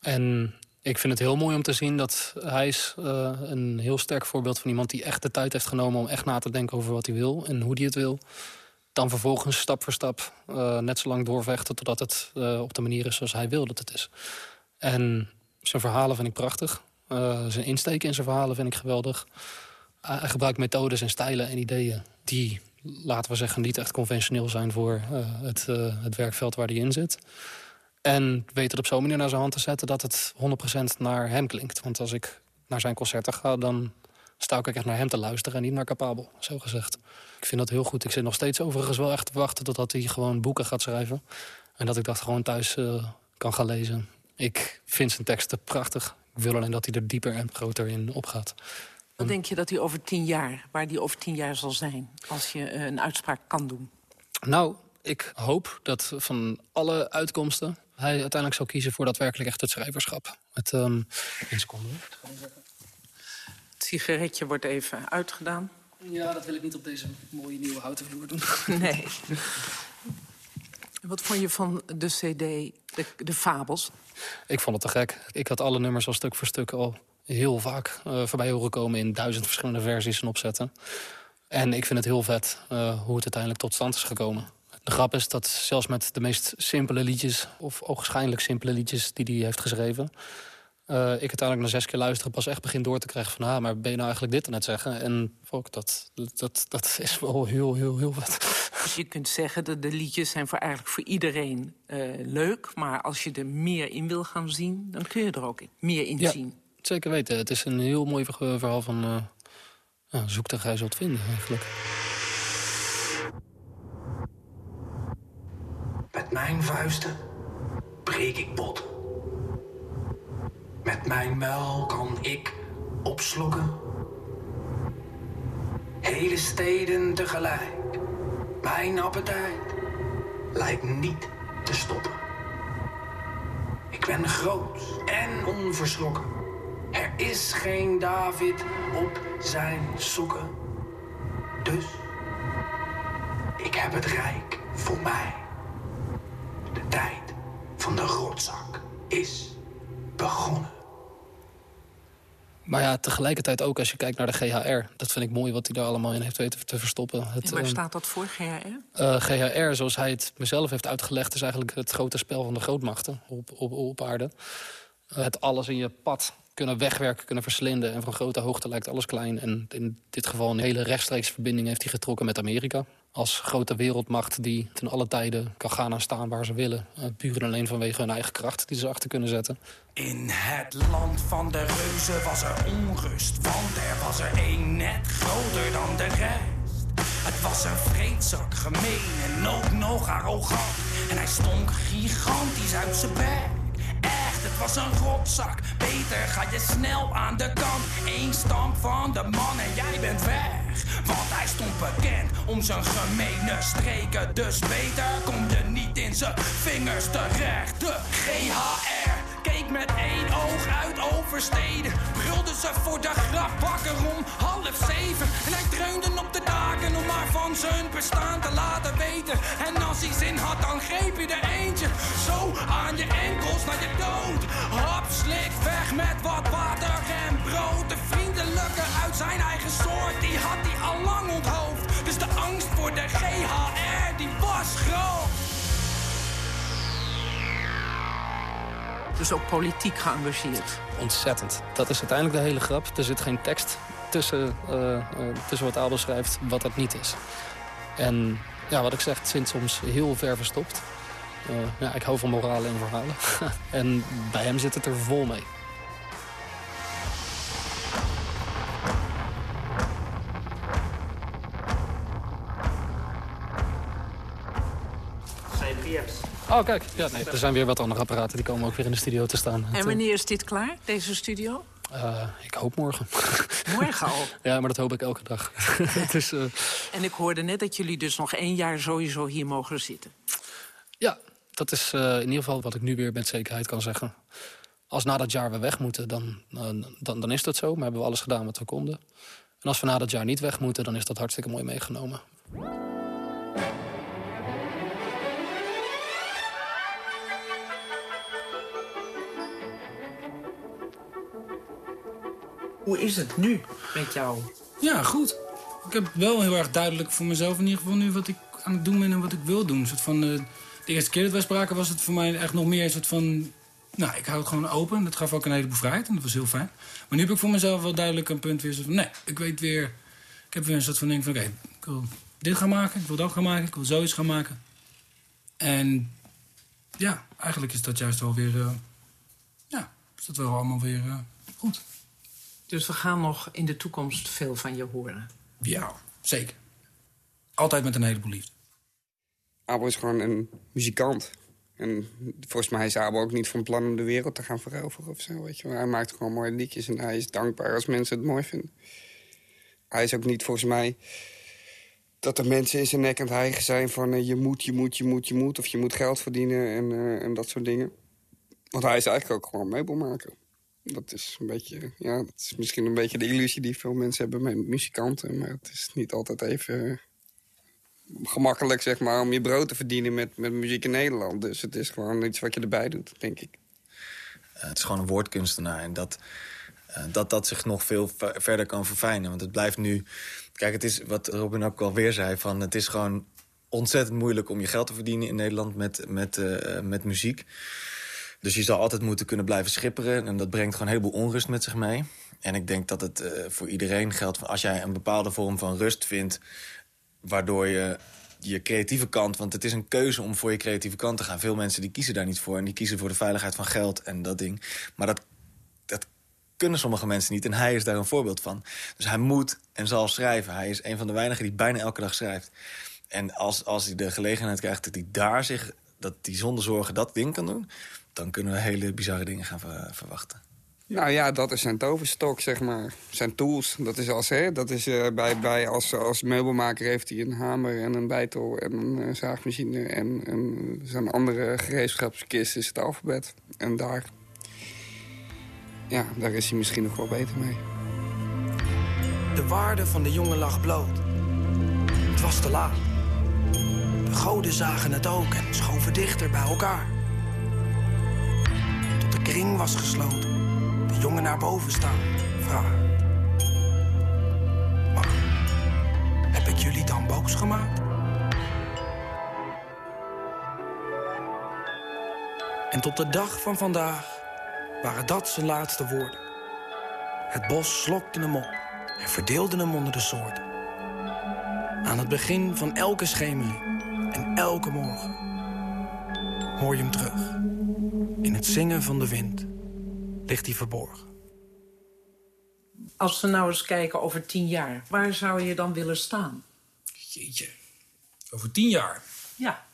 En ik vind het heel mooi om te zien dat hij is uh, een heel sterk voorbeeld van iemand die echt de tijd heeft genomen om echt na te denken over wat hij wil en hoe hij het wil. Dan vervolgens stap voor stap uh, net zo lang doorvechten totdat het uh, op de manier is zoals hij wil dat het is. En zijn verhalen vind ik prachtig. zijn insteken in zijn verhalen vind ik geweldig. hij gebruikt methodes en stijlen en ideeën die, laten we zeggen, niet echt conventioneel zijn voor het, het werkveld waar hij in zit. En weet het op zo'n manier naar zijn hand te zetten dat het 100% naar hem klinkt. Want als ik naar zijn concerten ga, dan sta ik echt naar hem te luisteren en niet naar Capabel, zo gezegd. Ik vind dat heel goed. Ik zit nog steeds overigens wel echt te wachten totdat hij gewoon boeken gaat schrijven. En dat ik dat gewoon thuis uh, kan gaan lezen. Ik vind zijn teksten prachtig. Ik wil alleen dat hij er dieper en groter in opgaat. Wat denk je dat hij over tien jaar, waar hij over tien jaar zal zijn... als je uh, een uitspraak kan doen? Nou, ik hoop dat van alle uitkomsten hij uiteindelijk zou kiezen voor daadwerkelijk echt het schrijverschap. Het, um, één seconde. Het sigaretje wordt even uitgedaan. Ja, dat wil ik niet op deze mooie nieuwe houten vloer doen. Nee. Wat vond je van de cd, de, de fabels? Ik vond het te gek. Ik had alle nummers al stuk voor stuk al heel vaak uh, voorbij horen komen... in duizend verschillende versies en opzetten. En ik vind het heel vet uh, hoe het uiteindelijk tot stand is gekomen. De grap is dat zelfs met de meest simpele liedjes... of ogenschijnlijk simpele liedjes die hij heeft geschreven... Uh, ik uiteindelijk na zes keer luisteren pas echt begin door te krijgen van... ah, maar ben je nou eigenlijk dit aan het zeggen? En fuck, dat, dat, dat is wel heel, heel, heel vet. Dus je kunt zeggen dat de liedjes zijn voor eigenlijk voor iedereen uh, leuk... maar als je er meer in wil gaan zien, dan kun je er ook meer in ja, zien. zeker weten. Het is een heel mooi verhaal van... Uh, zoek de gij zult vinden, eigenlijk. Met mijn vuisten breek ik bot. Met mijn muil kan ik opslokken. Hele steden tegelijk. Mijn appetijt lijkt niet te stoppen. Ik ben groot en onverschrokken. Er is geen David op zijn sokken. Dus ik heb het rijk voor mij. De tijd van de rotzak is begonnen. Maar ja, tegelijkertijd ook als je kijkt naar de GHR. Dat vind ik mooi wat hij daar allemaal in heeft weten te verstoppen. Het, en waar uh, staat dat voor, GHR? Uh, GHR, zoals hij het mezelf heeft uitgelegd... is eigenlijk het grote spel van de grootmachten op, op, op aarde. Uh, het alles in je pad kunnen wegwerken, kunnen verslinden. En van grote hoogte lijkt alles klein. En in dit geval een hele rechtstreeks verbinding heeft hij getrokken met Amerika. Als grote wereldmacht die ten alle tijden kan gaan en staan waar ze willen. Uh, puur en alleen vanwege hun eigen kracht die ze achter kunnen zetten. In het land van de reuzen was er onrust. Want er was er één net groter dan de rest. Het was een vreedzak, gemeen en ook nog arrogant. En hij stonk gigantisch uit zijn bek. Echt, het was een rotzak. Beter ga je snel aan de kant. Eén stamp van de man en jij bent weg. Want hij stond bekend om zijn gemene streken. Dus beter kom je niet in zijn vingers terecht. De GHR keek met één oog uit oversteden. Brulde ze voor de grap wakker om half zeven. En hij dreunde op de daken om maar van zijn bestaan te laten weten. En als hij zin had, dan greep hij er eentje. Zo aan je enkels naar je dood. Hap, slik weg met wat water en brood. De vriendelijke uit zijn eigen soort, die had hij al lang onthoofd. Dus de angst voor de GHR, die was groot. Dus ook politiek geëngageerd. Ontzettend. Dat is uiteindelijk de hele grap. Er zit geen tekst tussen, uh, uh, tussen wat Abel schrijft wat dat niet is. En ja, wat ik zeg, het zit soms heel ver verstopt. Uh, ja, ik hou van moralen en verhalen. en bij hem zit het er vol mee. Oh, kijk. Ja, nee, er zijn weer wat andere apparaten. Die komen ook weer in de studio te staan. En wanneer is dit klaar, deze studio? Uh, ik hoop morgen. Morgen al? ja, maar dat hoop ik elke dag. dus, uh... En ik hoorde net dat jullie dus nog één jaar sowieso hier mogen zitten. Ja, dat is uh, in ieder geval wat ik nu weer met zekerheid kan zeggen. Als na dat jaar we weg moeten, dan, dan, dan is dat zo. Maar hebben we alles gedaan wat we konden. En als we na dat jaar niet weg moeten, dan is dat hartstikke mooi meegenomen. Hoe is het nu met jou? Ja, goed. Ik heb wel heel erg duidelijk voor mezelf in ieder geval nu wat ik aan het doen ben en wat ik wil doen. Een soort van, uh, de eerste keer dat wij spraken was het voor mij echt nog meer een soort van... Nou, ik hou het gewoon open. Dat gaf ook een heleboel vrijheid en dat was heel fijn. Maar nu heb ik voor mezelf wel duidelijk een punt weer van... Nee, ik weet weer... Ik heb weer een soort van ding van... Oké, ik wil dit gaan maken, ik wil dat gaan maken, ik wil zoiets gaan maken. En ja, eigenlijk is dat juist wel weer... Uh, ja, is dat wel allemaal weer uh, goed. Dus we gaan nog in de toekomst veel van je horen. Ja, zeker. Altijd met een heleboel liefde. Abel is gewoon een muzikant. En volgens mij is Abel ook niet van plan om de wereld te gaan veroveren of zo. Weet je. Maar hij maakt gewoon mooie liedjes en hij is dankbaar als mensen het mooi vinden. Hij is ook niet volgens mij dat er mensen in zijn nek aan het hijgen zijn van... eh, je moet, je moet, je moet, je moet, of je moet geld verdienen en, eh, en dat soort dingen. Want hij is eigenlijk ook gewoon meubelmaker. Dat is een beetje, ja, dat is misschien een beetje de illusie die veel mensen hebben met muzikanten. Maar het is niet altijd even eh, gemakkelijk, zeg maar, om je brood te verdienen met, met muziek in Nederland. Dus het is gewoon iets wat je erbij doet, denk ik. Eh, het is gewoon een woordkunstenaar. En dat, eh, dat dat zich nog veel ver- verder kan verfijnen. Want het blijft nu... Kijk, het is wat Robin ook alweer zei. Van, het is gewoon ontzettend moeilijk om je geld te verdienen in Nederland met, met, met muziek. Dus je zal altijd moeten kunnen blijven schipperen. En dat brengt gewoon een heleboel onrust met zich mee. En ik denk dat het eh, voor iedereen geldt... van als jij een bepaalde vorm van rust vindt... waardoor je je creatieve kant... want het is een keuze om voor je creatieve kant te gaan. Veel mensen die kiezen daar niet voor. En die kiezen voor de veiligheid van geld en dat ding. Maar dat, dat kunnen sommige mensen niet. En hij is daar een voorbeeld van. Dus hij moet en zal schrijven. Hij is een van de weinigen die bijna elke dag schrijft. En als, als hij de gelegenheid krijgt dat hij daar zich... dat hij zonder zorgen dat ding kan doen... dan kunnen we hele bizarre dingen gaan ver- verwachten. Nou ja, dat is zijn toverstok, zeg maar. Zijn tools. Dat is als, hè, dat is, eh, bij, bij als, als meubelmaker heeft hij een hamer en een bijtel en een eh, zaagmachine. En, en zijn andere gereedschapskist is het alfabet. En daar, ja, daar is hij misschien nog wel beter mee. De waarde van de jongen lag bloot. Het was te laat. De goden zagen het ook en schoven dichter bij elkaar. De kring was gesloten. De jongen naar boven staat, vraagt. Maar, heb ik jullie dan boos gemaakt? En tot de dag van vandaag waren dat zijn laatste woorden. Het bos slokte hem op en verdeelde hem onder de soorten. Aan het begin van elke schemering en elke morgen hoor je hem terug. In het zingen van de wind ligt hij verborgen. Als we nou eens kijken over tien jaar, waar zou je dan willen staan? Jeetje. Over tien jaar. Ja.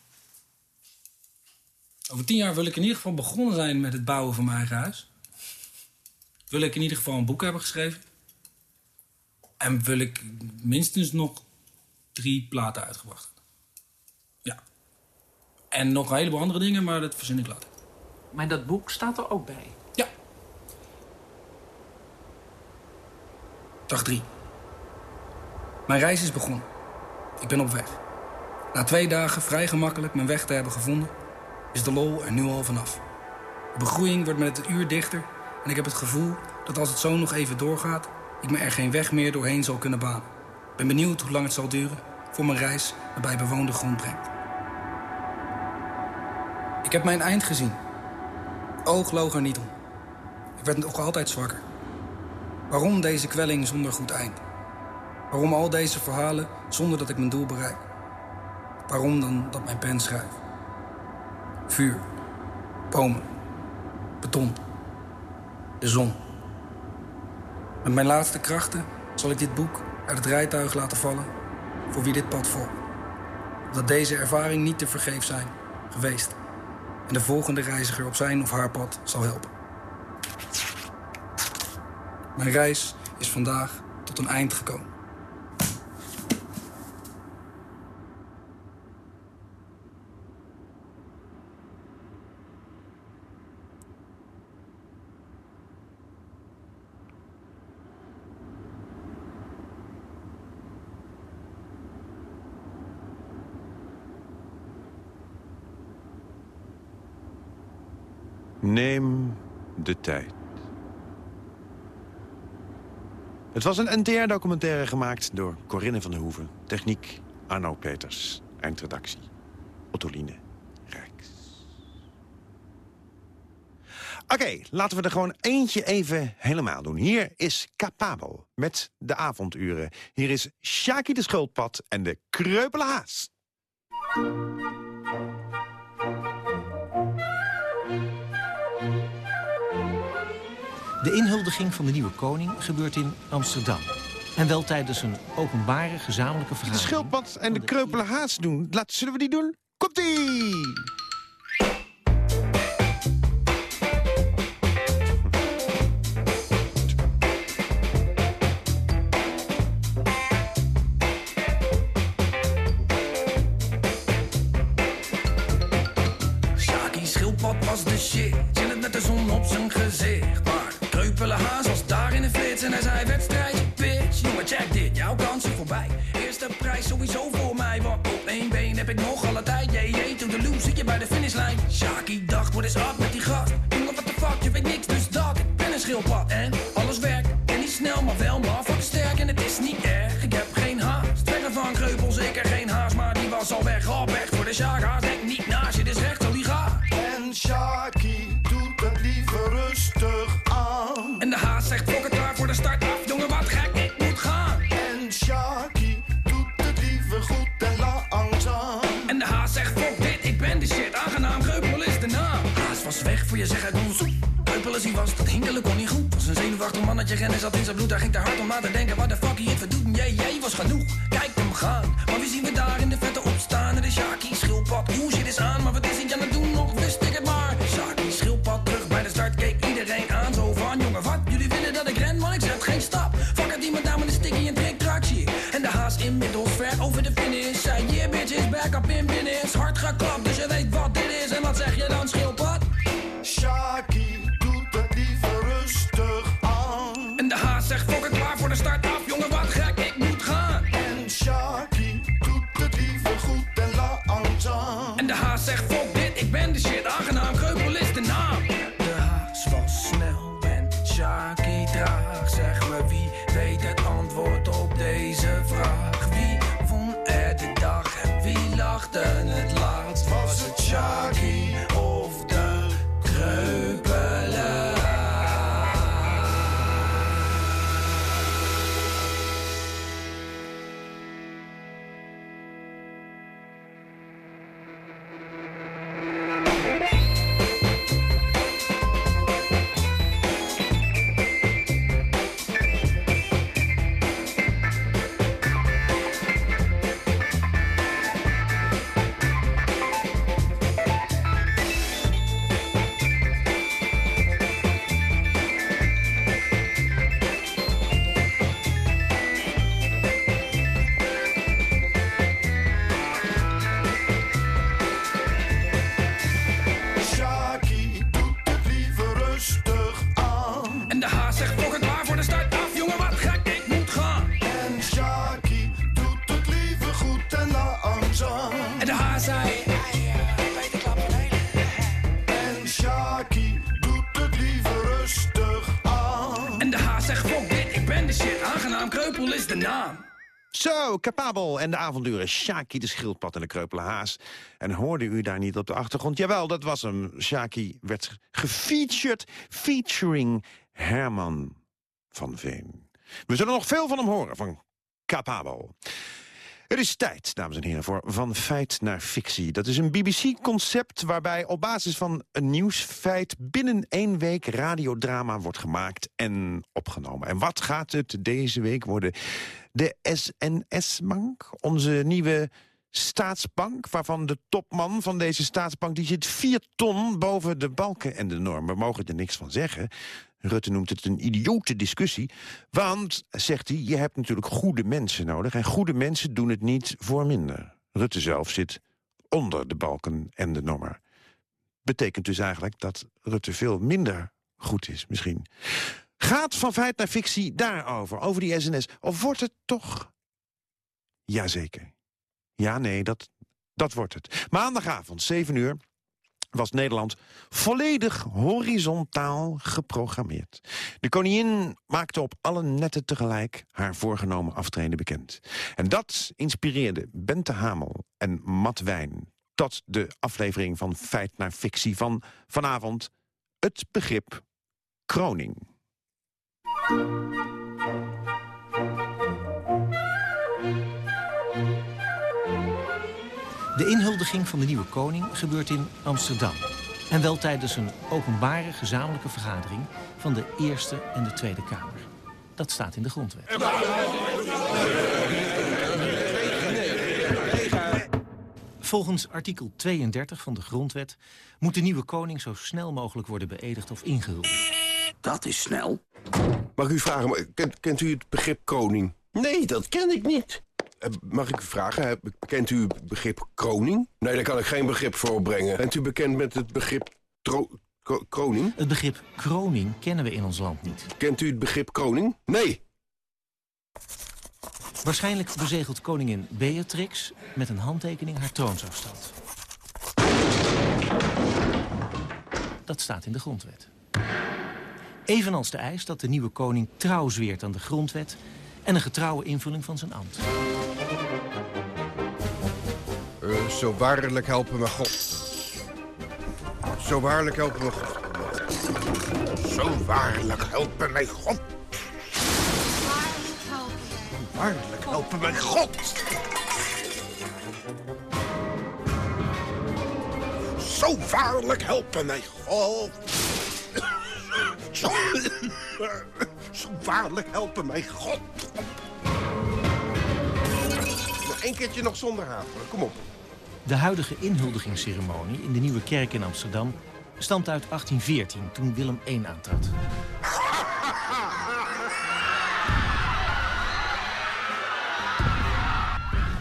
Over tien jaar wil ik in ieder geval begonnen zijn met het bouwen van mijn eigen huis. Wil ik in ieder geval een boek hebben geschreven. En wil ik minstens nog drie platen uitgebracht hebben. Ja. En nog een heleboel andere dingen, maar dat verzin ik later. Maar dat boek staat er ook bij. Dag 3. Mijn reis is begonnen. Ik ben op weg. Na twee dagen vrij gemakkelijk mijn weg te hebben gevonden, is de lol er nu al vanaf. De begroeiing wordt met het uur dichter en ik heb het gevoel dat als het zo nog even doorgaat, ik me er geen weg meer doorheen zal kunnen banen. Ik ben benieuwd hoe lang het zal duren voor mijn reis me bij bewoonde grond brengt. Ik heb mijn eind gezien. Oog loog er niet om. Ik werd nog altijd zwakker. Waarom deze kwelling zonder goed eind? Waarom al deze verhalen zonder dat ik mijn doel bereik? Waarom dan dat mijn pen schrijft? Vuur, bomen, beton, de zon. Met mijn laatste krachten zal ik dit boek uit het rijtuig laten vallen voor wie dit pad volgt. Dat deze ervaring niet te vergeef zijn geweest en de volgende reiziger op zijn of haar pad zal helpen. Mijn reis is vandaag tot een eind gekomen. Neem de tijd. Het was een NTR-documentaire gemaakt door Corinne van der Hoeven. Techniek Arno Peters. Eindredactie Ottoline Rijks. Oké, laten we er gewoon eentje even helemaal doen. Hier is Capabel met de avonduren. Hier is Shaki de Schildpad en de Kreupele Haas. De inhuldiging van de nieuwe koning gebeurt in Amsterdam. En wel tijdens een openbare gezamenlijke De vergadering. schildpad en de kreupele haas doen. Laat, zullen we die doen? Komt-ie! Is up met die gast? Jongen, what the fuck, je weet niks, dus dat. Ik ben een schildpad en alles werkt. En niet snel, maar wel maar fucking sterk en het is niet erg. Ik heb geen haast, verre van kreupel, zeker geen haast. Maar die was al weg, op zenuwachtig mannetje, rennen zat in zijn bloed. Hij ging te hard om na te denken, wat de fuck hij het doet. Jee, jee, was genoeg. Kijk hem gaan. Maar wie zien we daar in de vette opstaan? De Shaki, schildpad, hoe zit is aan. Maar wat is hij aan het doen? Nog wist ik het maar. Shaki, schildpad, terug bij de start, keek iedereen aan. Zo van, jongen, wat? Jullie willen dat ik ren, maar ik zet geen stap. Fuck het, iemand daar met een sticky en trek tractie. En de haas inmiddels ver over de finish. Zei, yeah, bitch, is back up in business. Hard geklapt, zegt, Capabel en de avonduren Shaki de schildpad en de kreupele haas. En hoorde u daar niet op de achtergrond? Jawel, dat was hem. Shaki werd gefeatured, featuring Herman van Veen. We zullen nog veel van hem horen, van Capabel. Het is tijd, dames en heren, voor Van Feit naar Fictie. Dat is een BBC-concept waarbij op basis van een nieuwsfeit... binnen één week radiodrama wordt gemaakt en opgenomen. En wat gaat het deze week worden? De SNS-bank, onze nieuwe staatsbank... waarvan de topman van deze staatsbank... die zit vier ton boven de balken en de norm. We mogen er niks van zeggen. Rutte noemt het een idiote discussie. Want, zegt hij, je hebt natuurlijk goede mensen nodig... en goede mensen doen het niet voor minder. Rutte zelf zit onder de balken en de normen. Betekent dus eigenlijk dat Rutte veel minder goed is, misschien. Gaat van feit naar fictie daarover, over die SNS? Of wordt het toch... Jazeker. Ja, nee, dat, dat wordt het. Maandagavond, 7 uur, was Nederland volledig horizontaal geprogrammeerd. De koningin maakte op alle netten tegelijk haar voorgenomen aftreden bekend. En dat inspireerde Bente Hamel en Matt Wijn... tot de aflevering van Feit naar Fictie van vanavond... het begrip kroning. De inhuldiging van de nieuwe koning gebeurt in Amsterdam. En wel tijdens een openbare gezamenlijke vergadering van de Eerste en de Tweede Kamer. Dat staat in de grondwet. Volgens artikel 32 van de grondwet moet de nieuwe koning zo snel mogelijk worden beëdigd of ingehuldigd. Dat is snel. Mag ik u vragen, maar kent, kent u het begrip koning? Nee, dat ken ik niet. Eh, Mag ik u vragen, kent u het begrip kroning? Nee, daar kan ik geen begrip voor opbrengen. Bent u bekend met het begrip kroning? Het begrip kroning kennen we in ons land niet. Kent u het begrip kroning? Nee. Waarschijnlijk bezegelt koningin Beatrix met een handtekening haar troonsafstand. Dat staat in de grondwet. Evenals de eis dat de nieuwe koning trouw zweert aan de grondwet... en een getrouwe invulling van zijn ambt. Zo waarlijk helpen me God. Zo waarlijk helpen me God. Zo waarlijk helpen mij God. Waarlijk helpen mij God. Zo waarlijk helpen mij God. Zo, zo waarlijk helpen mij God. Eén keertje nog zonder haperen. Kom op. De huidige inhuldigingsceremonie in de Nieuwe Kerk in Amsterdam... stamt uit 1814, toen Willem I aantrad.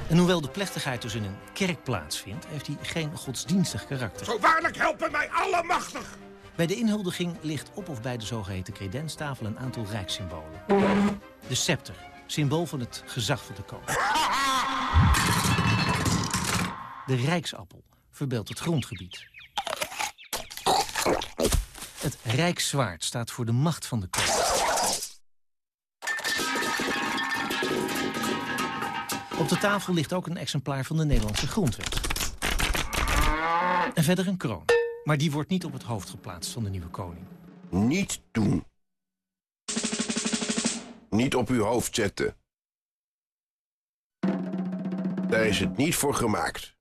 En hoewel de plechtigheid dus in een kerk plaatsvindt... heeft hij geen godsdienstig karakter. Zo waarlijk helpen mij allemachtig. Bij de inhuldiging ligt op of bij de zogeheten credenstafel een aantal rijkssymbolen. De scepter, symbool van het gezag van de koning. De rijksappel verbeeldt het grondgebied. Het rijkszwaard staat voor de macht van de koning. Op de tafel ligt ook een exemplaar van de Nederlandse grondwet. En verder een kroon. Maar die wordt niet op het hoofd geplaatst van de nieuwe koning. Niet doen. Niet op uw hoofd zetten. Daar is het niet voor gemaakt.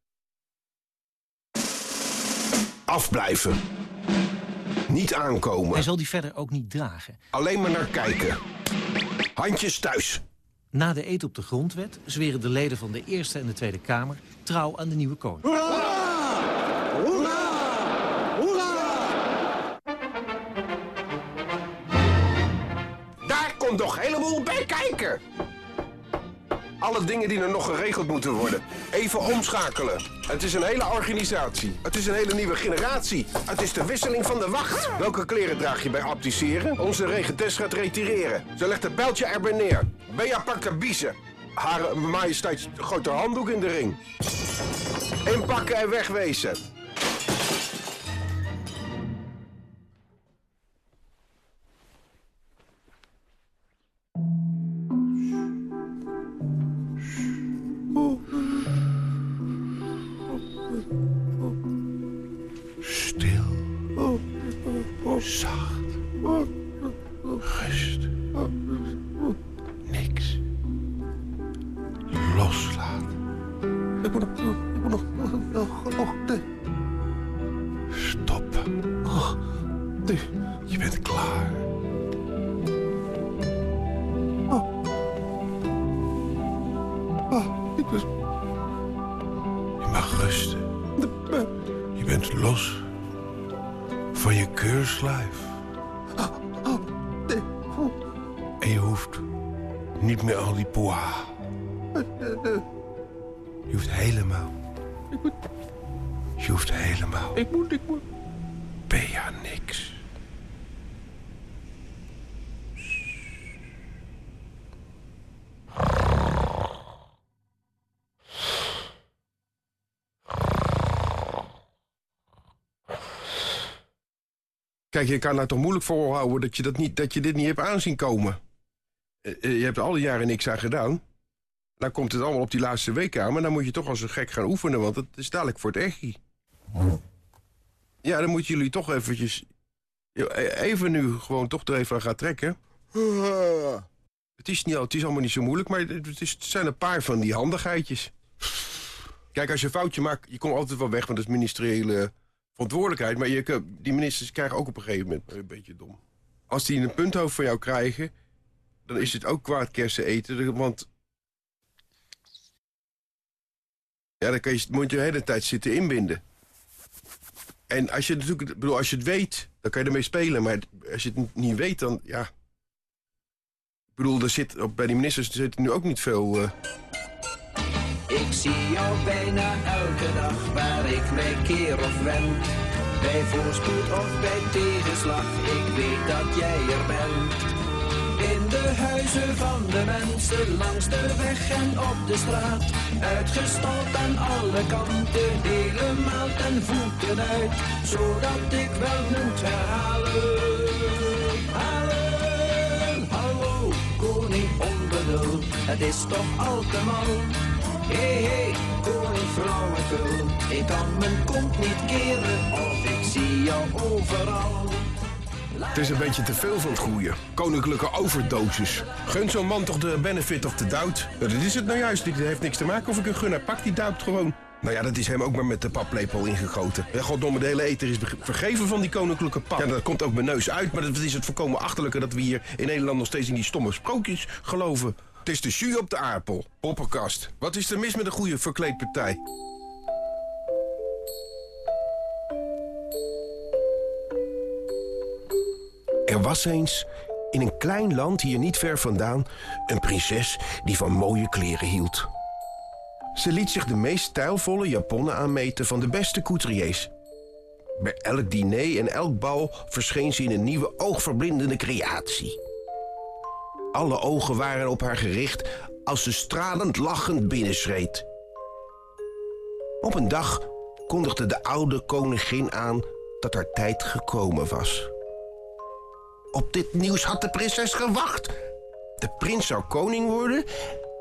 Afblijven. Niet aankomen. Hij zal die verder ook niet dragen. Alleen maar naar kijken. Handjes thuis. Na de eet op de grondwet zweren de leden van de Eerste en de Tweede Kamer trouw aan de nieuwe koning. Alle dingen die er nog geregeld moeten worden. Even omschakelen. Het is een hele organisatie. Het is een hele nieuwe generatie. Het is de wisseling van de wacht. Welke kleren draag je bij abdiceren? Onze regentes gaat retireren. Ze legt het bijltje erbij neer. Bea pakt de biezen. Haar majesteit haar handdoek in de ring. Inpakken en wegwezen. Helemaal. Ik moet, ik moet. Ben ja niks. Kijk, je kan nou toch moeilijk volhouden dat je, dat, niet, dat je dit niet hebt aanzien komen. Eh, eh, Je hebt er alle jaren niks aan gedaan. Dan komt het allemaal op die laatste week aan, maar dan moet je toch als een gek gaan oefenen, want het is dadelijk voor het echi. Ja, dan moeten jullie toch eventjes... E- Even nu gewoon toch er even aan gaan trekken. Het is, niet, het is allemaal niet zo moeilijk, maar het, is, het zijn een paar van die handigheidjes. Kijk, als je een foutje maakt, je komt altijd wel weg, want dat is ministeriële verantwoordelijkheid. Maar je, die ministers krijgen ook op een gegeven moment een beetje dom. Als die een punthoofd van jou krijgen, dan is het ook kwaad kersen eten. Want ja, dan kan je, moet je de hele tijd zitten inbinden. En als je, natuurlijk, bedoel, als je het weet, dan kan je ermee spelen. Maar als je het niet weet, dan ja. Ik bedoel, er zit, op- bij die ministers zit nu ook niet veel. Ik Ik zie jou bijna elke dag waar ik mij keer of wend. Bij voorspoed of bij tegenslag, ik weet dat jij er bent. In de huizen van de mensen, langs de weg en op de straat. Uitgestald aan alle kanten, helemaal ten voeten uit. Zodat ik wel moet herhalen. Halen, hallo, koning onbeduld, het is toch al te mal. Hé, hey, hey, koning vrouwenkul, ik kan mijn kont niet keren of ik zie jou overal. Het is een beetje te veel van het goede. Koninklijke overdosis. Gun zo'n man toch de benefit of the doubt? Dat is het nou juist. Dit heeft niks te maken of ik een gun. Pak die doubt gewoon. Nou ja, dat is hem ook maar met de paplepel ingegoten. Ja, goddomme, de hele eter is vergeven van die koninklijke pap. Ja, dat komt ook mijn neus uit, maar dat is het voorkomen achterlijke... dat we hier in Nederland nog steeds in die stomme sprookjes geloven. Het is de jus op de aardappel. Poppenkast. Wat is er mis met een goede verkleedpartij? Er was eens, in een klein land hier niet ver vandaan... een prinses die van mooie kleren hield. Ze liet zich de meest stijlvolle japonnen aanmeten van de beste couturiers. Bij elk diner en elk bal verscheen ze in een nieuwe oogverblindende creatie. Alle ogen waren op haar gericht als ze stralend lachend binnenschreed. Op een dag kondigde de oude koningin aan dat haar tijd gekomen was. Op dit nieuws had de prinses gewacht. De prins zou koning worden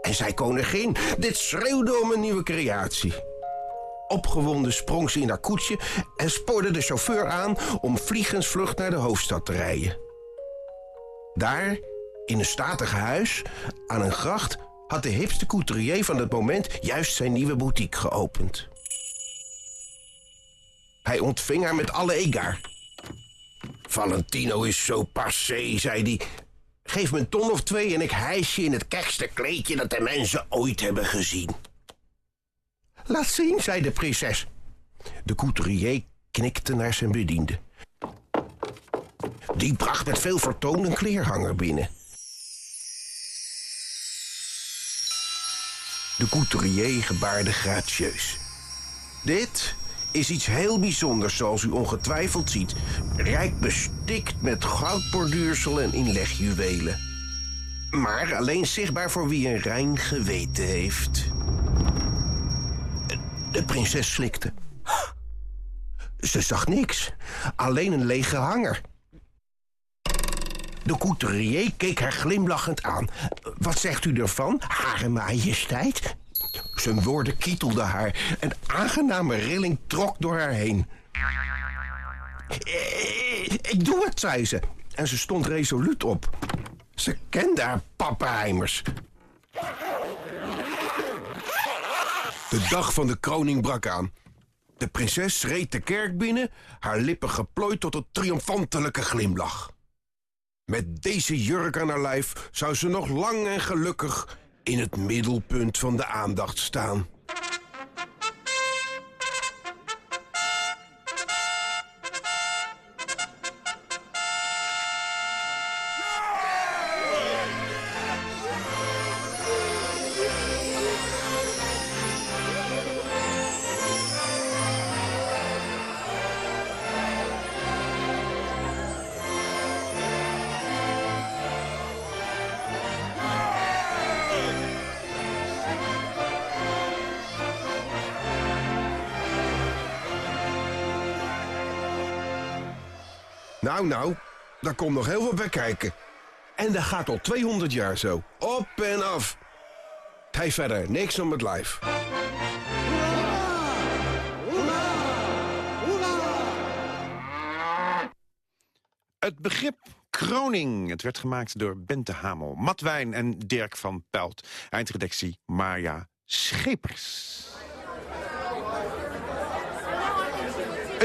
en zij koningin. Dit schreeuwde om een nieuwe creatie. Opgewonden sprong ze in haar koetsje en spoorde de chauffeur aan om vliegensvlucht naar de hoofdstad te rijden. Daar, in een statige huis, aan een gracht, had de hipste couturier van het moment juist zijn nieuwe boutique geopend. Hij ontving haar met alle egaar. Valentino is zo passé, zei hij. Geef me een ton of twee en ik hijs je in het kekste kleedje dat de mensen ooit hebben gezien. Laat zien, zei de prinses. De couturier knikte naar zijn bediende. Die bracht met veel vertoon een kleerhanger binnen. De couturier gebaarde gracieus. Dit is iets heel bijzonders, zoals u ongetwijfeld ziet. Rijk bestikt met goudborduursel en inlegjuwelen. Maar alleen zichtbaar voor wie een rein geweten heeft. De prinses slikte. Ze zag niks, alleen een lege hanger. De couturier keek haar glimlachend aan. Wat zegt u ervan, Hare Majesteit? Zijn woorden kietelden haar. Een aangename rilling trok door haar heen. Ik doe het, zei ze. En ze stond resoluut op. Ze kende haar pappenheimers. De dag van de kroning brak aan. De prinses reed de kerk binnen, haar lippen geplooid tot een triomfantelijke glimlach. Met deze jurk aan haar lijf zou ze nog lang en gelukkig in het middelpunt van de aandacht staan. Nou, nou, daar komt nog heel wat bij kijken. En dat gaat al 200 jaar zo. Op en af. Hij verder niks om het lijf. Het begrip kroning. Het werd gemaakt door Bente Hamel, Matwijn en Dirk van Pelt. Eindredactie Marja Schepers.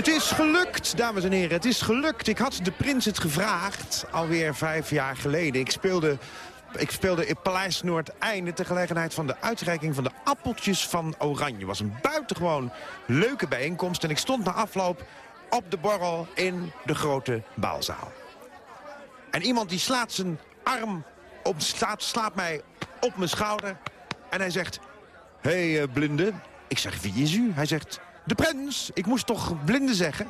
Het is gelukt, dames en heren. Het is gelukt. Ik had de prins het gevraagd, alweer vijf jaar geleden. Ik speelde, ik speelde in Paleis Noordeinde... ter gelegenheid van de uitreiking van de appeltjes van Oranje. Het was een buitengewoon leuke bijeenkomst. En ik stond na afloop op de borrel in de grote baalzaal. En iemand die slaat zijn arm op, slaat, mij op mijn schouder. En hij zegt... Hé, hey, blinde. Ik zeg, wie is u? Hij zegt, de prins. Ik moest toch blinde zeggen?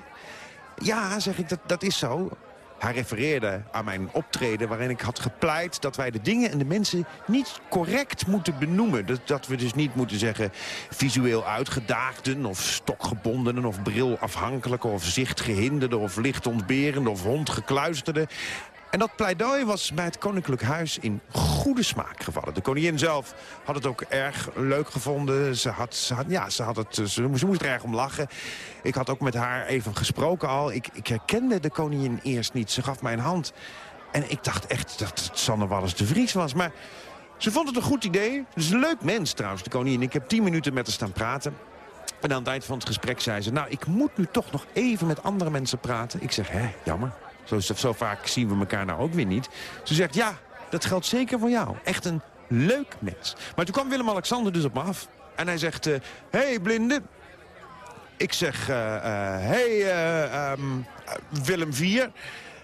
Ja, zeg ik, dat, dat is zo. Hij refereerde aan mijn optreden waarin ik had gepleit... dat wij de dingen en de mensen niet correct moeten benoemen. Dat, dat we dus niet moeten zeggen visueel uitgedaagden... of stokgebondenen of brilafhankelijke of zichtgehinderden... of lichtontberende of hondgekluisterde. En dat pleidooi was bij het Koninklijk Huis in goede smaak gevallen. De koningin zelf had het ook erg leuk gevonden. Ze, had, ja, ze, had het, ze, ze moest er erg om lachen. Ik had ook met haar even gesproken al. Ik, ik herkende de koningin eerst niet. Ze gaf mij een hand. En ik dacht echt dat het Sanne Wallis de Vries was. Maar ze vond het een goed idee. Ze is een leuk mens trouwens, de koningin. Ik heb tien minuten met haar staan praten. En aan het eind van het gesprek zei ze... nou, ik moet nu toch nog even met andere mensen praten. Ik zeg, hè, jammer. Zo, zo vaak zien we elkaar nou ook weer niet. Ze zegt, ja, dat geldt zeker voor jou. Echt een leuk mens. Maar toen kwam Willem-Alexander dus op me af. En hij zegt, uh, hey, blinde. Ik zeg, uh, uh, hey, um, Willem 4.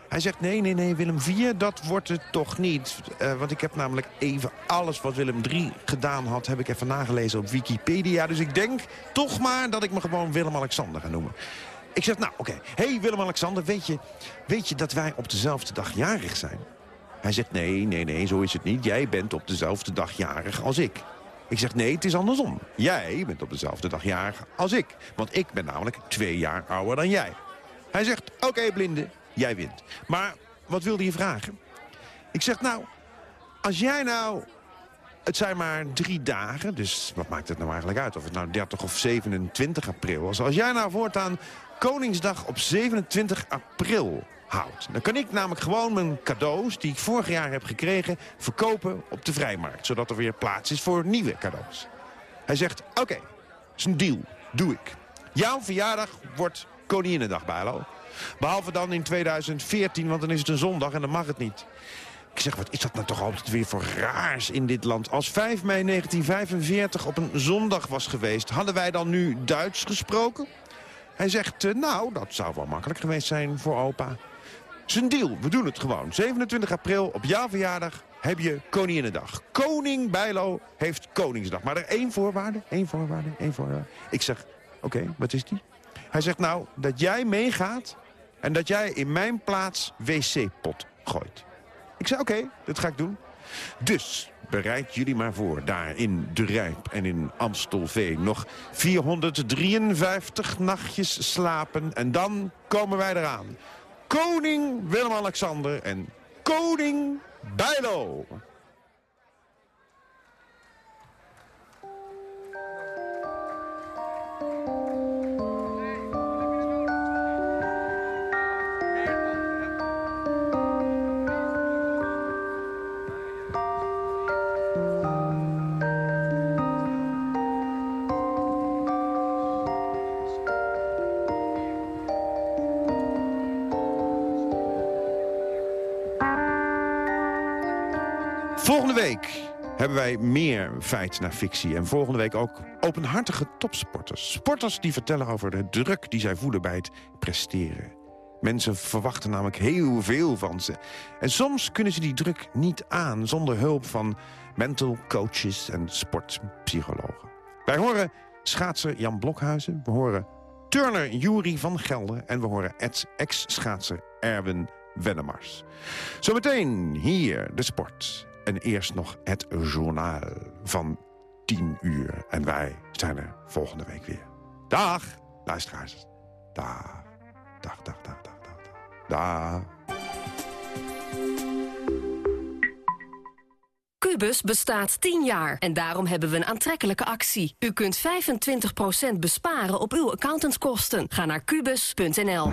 Hij zegt, nee, nee, nee, Willem 4, dat wordt het toch niet. Want ik heb namelijk even alles wat Willem 3 gedaan had... heb ik even nagelezen op Wikipedia. Dus ik denk toch maar dat ik me gewoon Willem-Alexander ga noemen. Ik zeg, nou, oké. Okay. hey, Willem-Alexander, weet je, weet je dat wij op dezelfde dag jarig zijn? Hij zegt, nee, nee, nee, zo is het niet. Jij bent op dezelfde dag jarig als ik. Ik zeg, nee, het is andersom. Jij bent op dezelfde dag jarig als ik. Want ik ben namelijk twee jaar ouder dan jij. Hij zegt, oké, blinde, jij wint. Maar wat wilde je vragen? Ik zeg, nou, als jij nou... Het zijn maar drie dagen, dus wat maakt het nou eigenlijk uit? Of het nou 30 of 27 april was. Als jij nou voortaan Koningsdag op 27 april houdt. Dan kan ik namelijk gewoon mijn cadeaus die ik vorig jaar heb gekregen... verkopen op de vrijmarkt, zodat er weer plaats is voor nieuwe cadeaus. Hij zegt, oké, okay, is een deal, doe ik. Jouw verjaardag wordt Koninginnedag, Bijlo. Behalve dan in 2014, want dan is het een zondag en dan mag het niet. Ik zeg, wat is dat nou toch altijd weer voor raars in dit land? Als 5 mei 1945 op een zondag was geweest... hadden wij dan nu Duits gesproken? Hij zegt, uh, nou, dat zou wel makkelijk geweest zijn voor opa. Zijn deal, we doen het gewoon. 27 april, op jouw verjaardag, heb je Koninginnedag. Koning Bijlo heeft Koningsdag. Maar er één voorwaarde, één voorwaarde, één voorwaarde. Ik zeg, oké, wat is die? Hij zegt, nou, dat jij meegaat... en dat jij in mijn plaats wc-pot gooit. Ik zei, oké, dat ga ik doen. Dus bereid jullie maar voor, daar in De Rijp en in Amstelveen. Nog 453 nachtjes slapen en dan komen wij eraan. Koning Willem-Alexander en koning Bijlo. Volgende week hebben wij meer feit naar fictie. En volgende week ook openhartige topsporters. Sporters die vertellen over de druk die zij voelen bij het presteren. Mensen verwachten namelijk heel veel van ze. En soms kunnen ze die druk niet aan zonder hulp van mental coaches en sportpsychologen. Wij horen schaatser Jan Blokhuizen. We horen turner Jury van Gelder. En we horen ex-schaatser Erwin Wennemars. Zometeen hier de sport. En eerst nog het journaal van 10 uur. En wij zijn er volgende week weer. Dag, luisteraars. Dag, dag, dag, dag, dag, dag. Cubus bestaat 10 jaar en daarom hebben we een aantrekkelijke actie. U kunt 25% besparen op uw accountantskosten. Ga naar kubus.nl.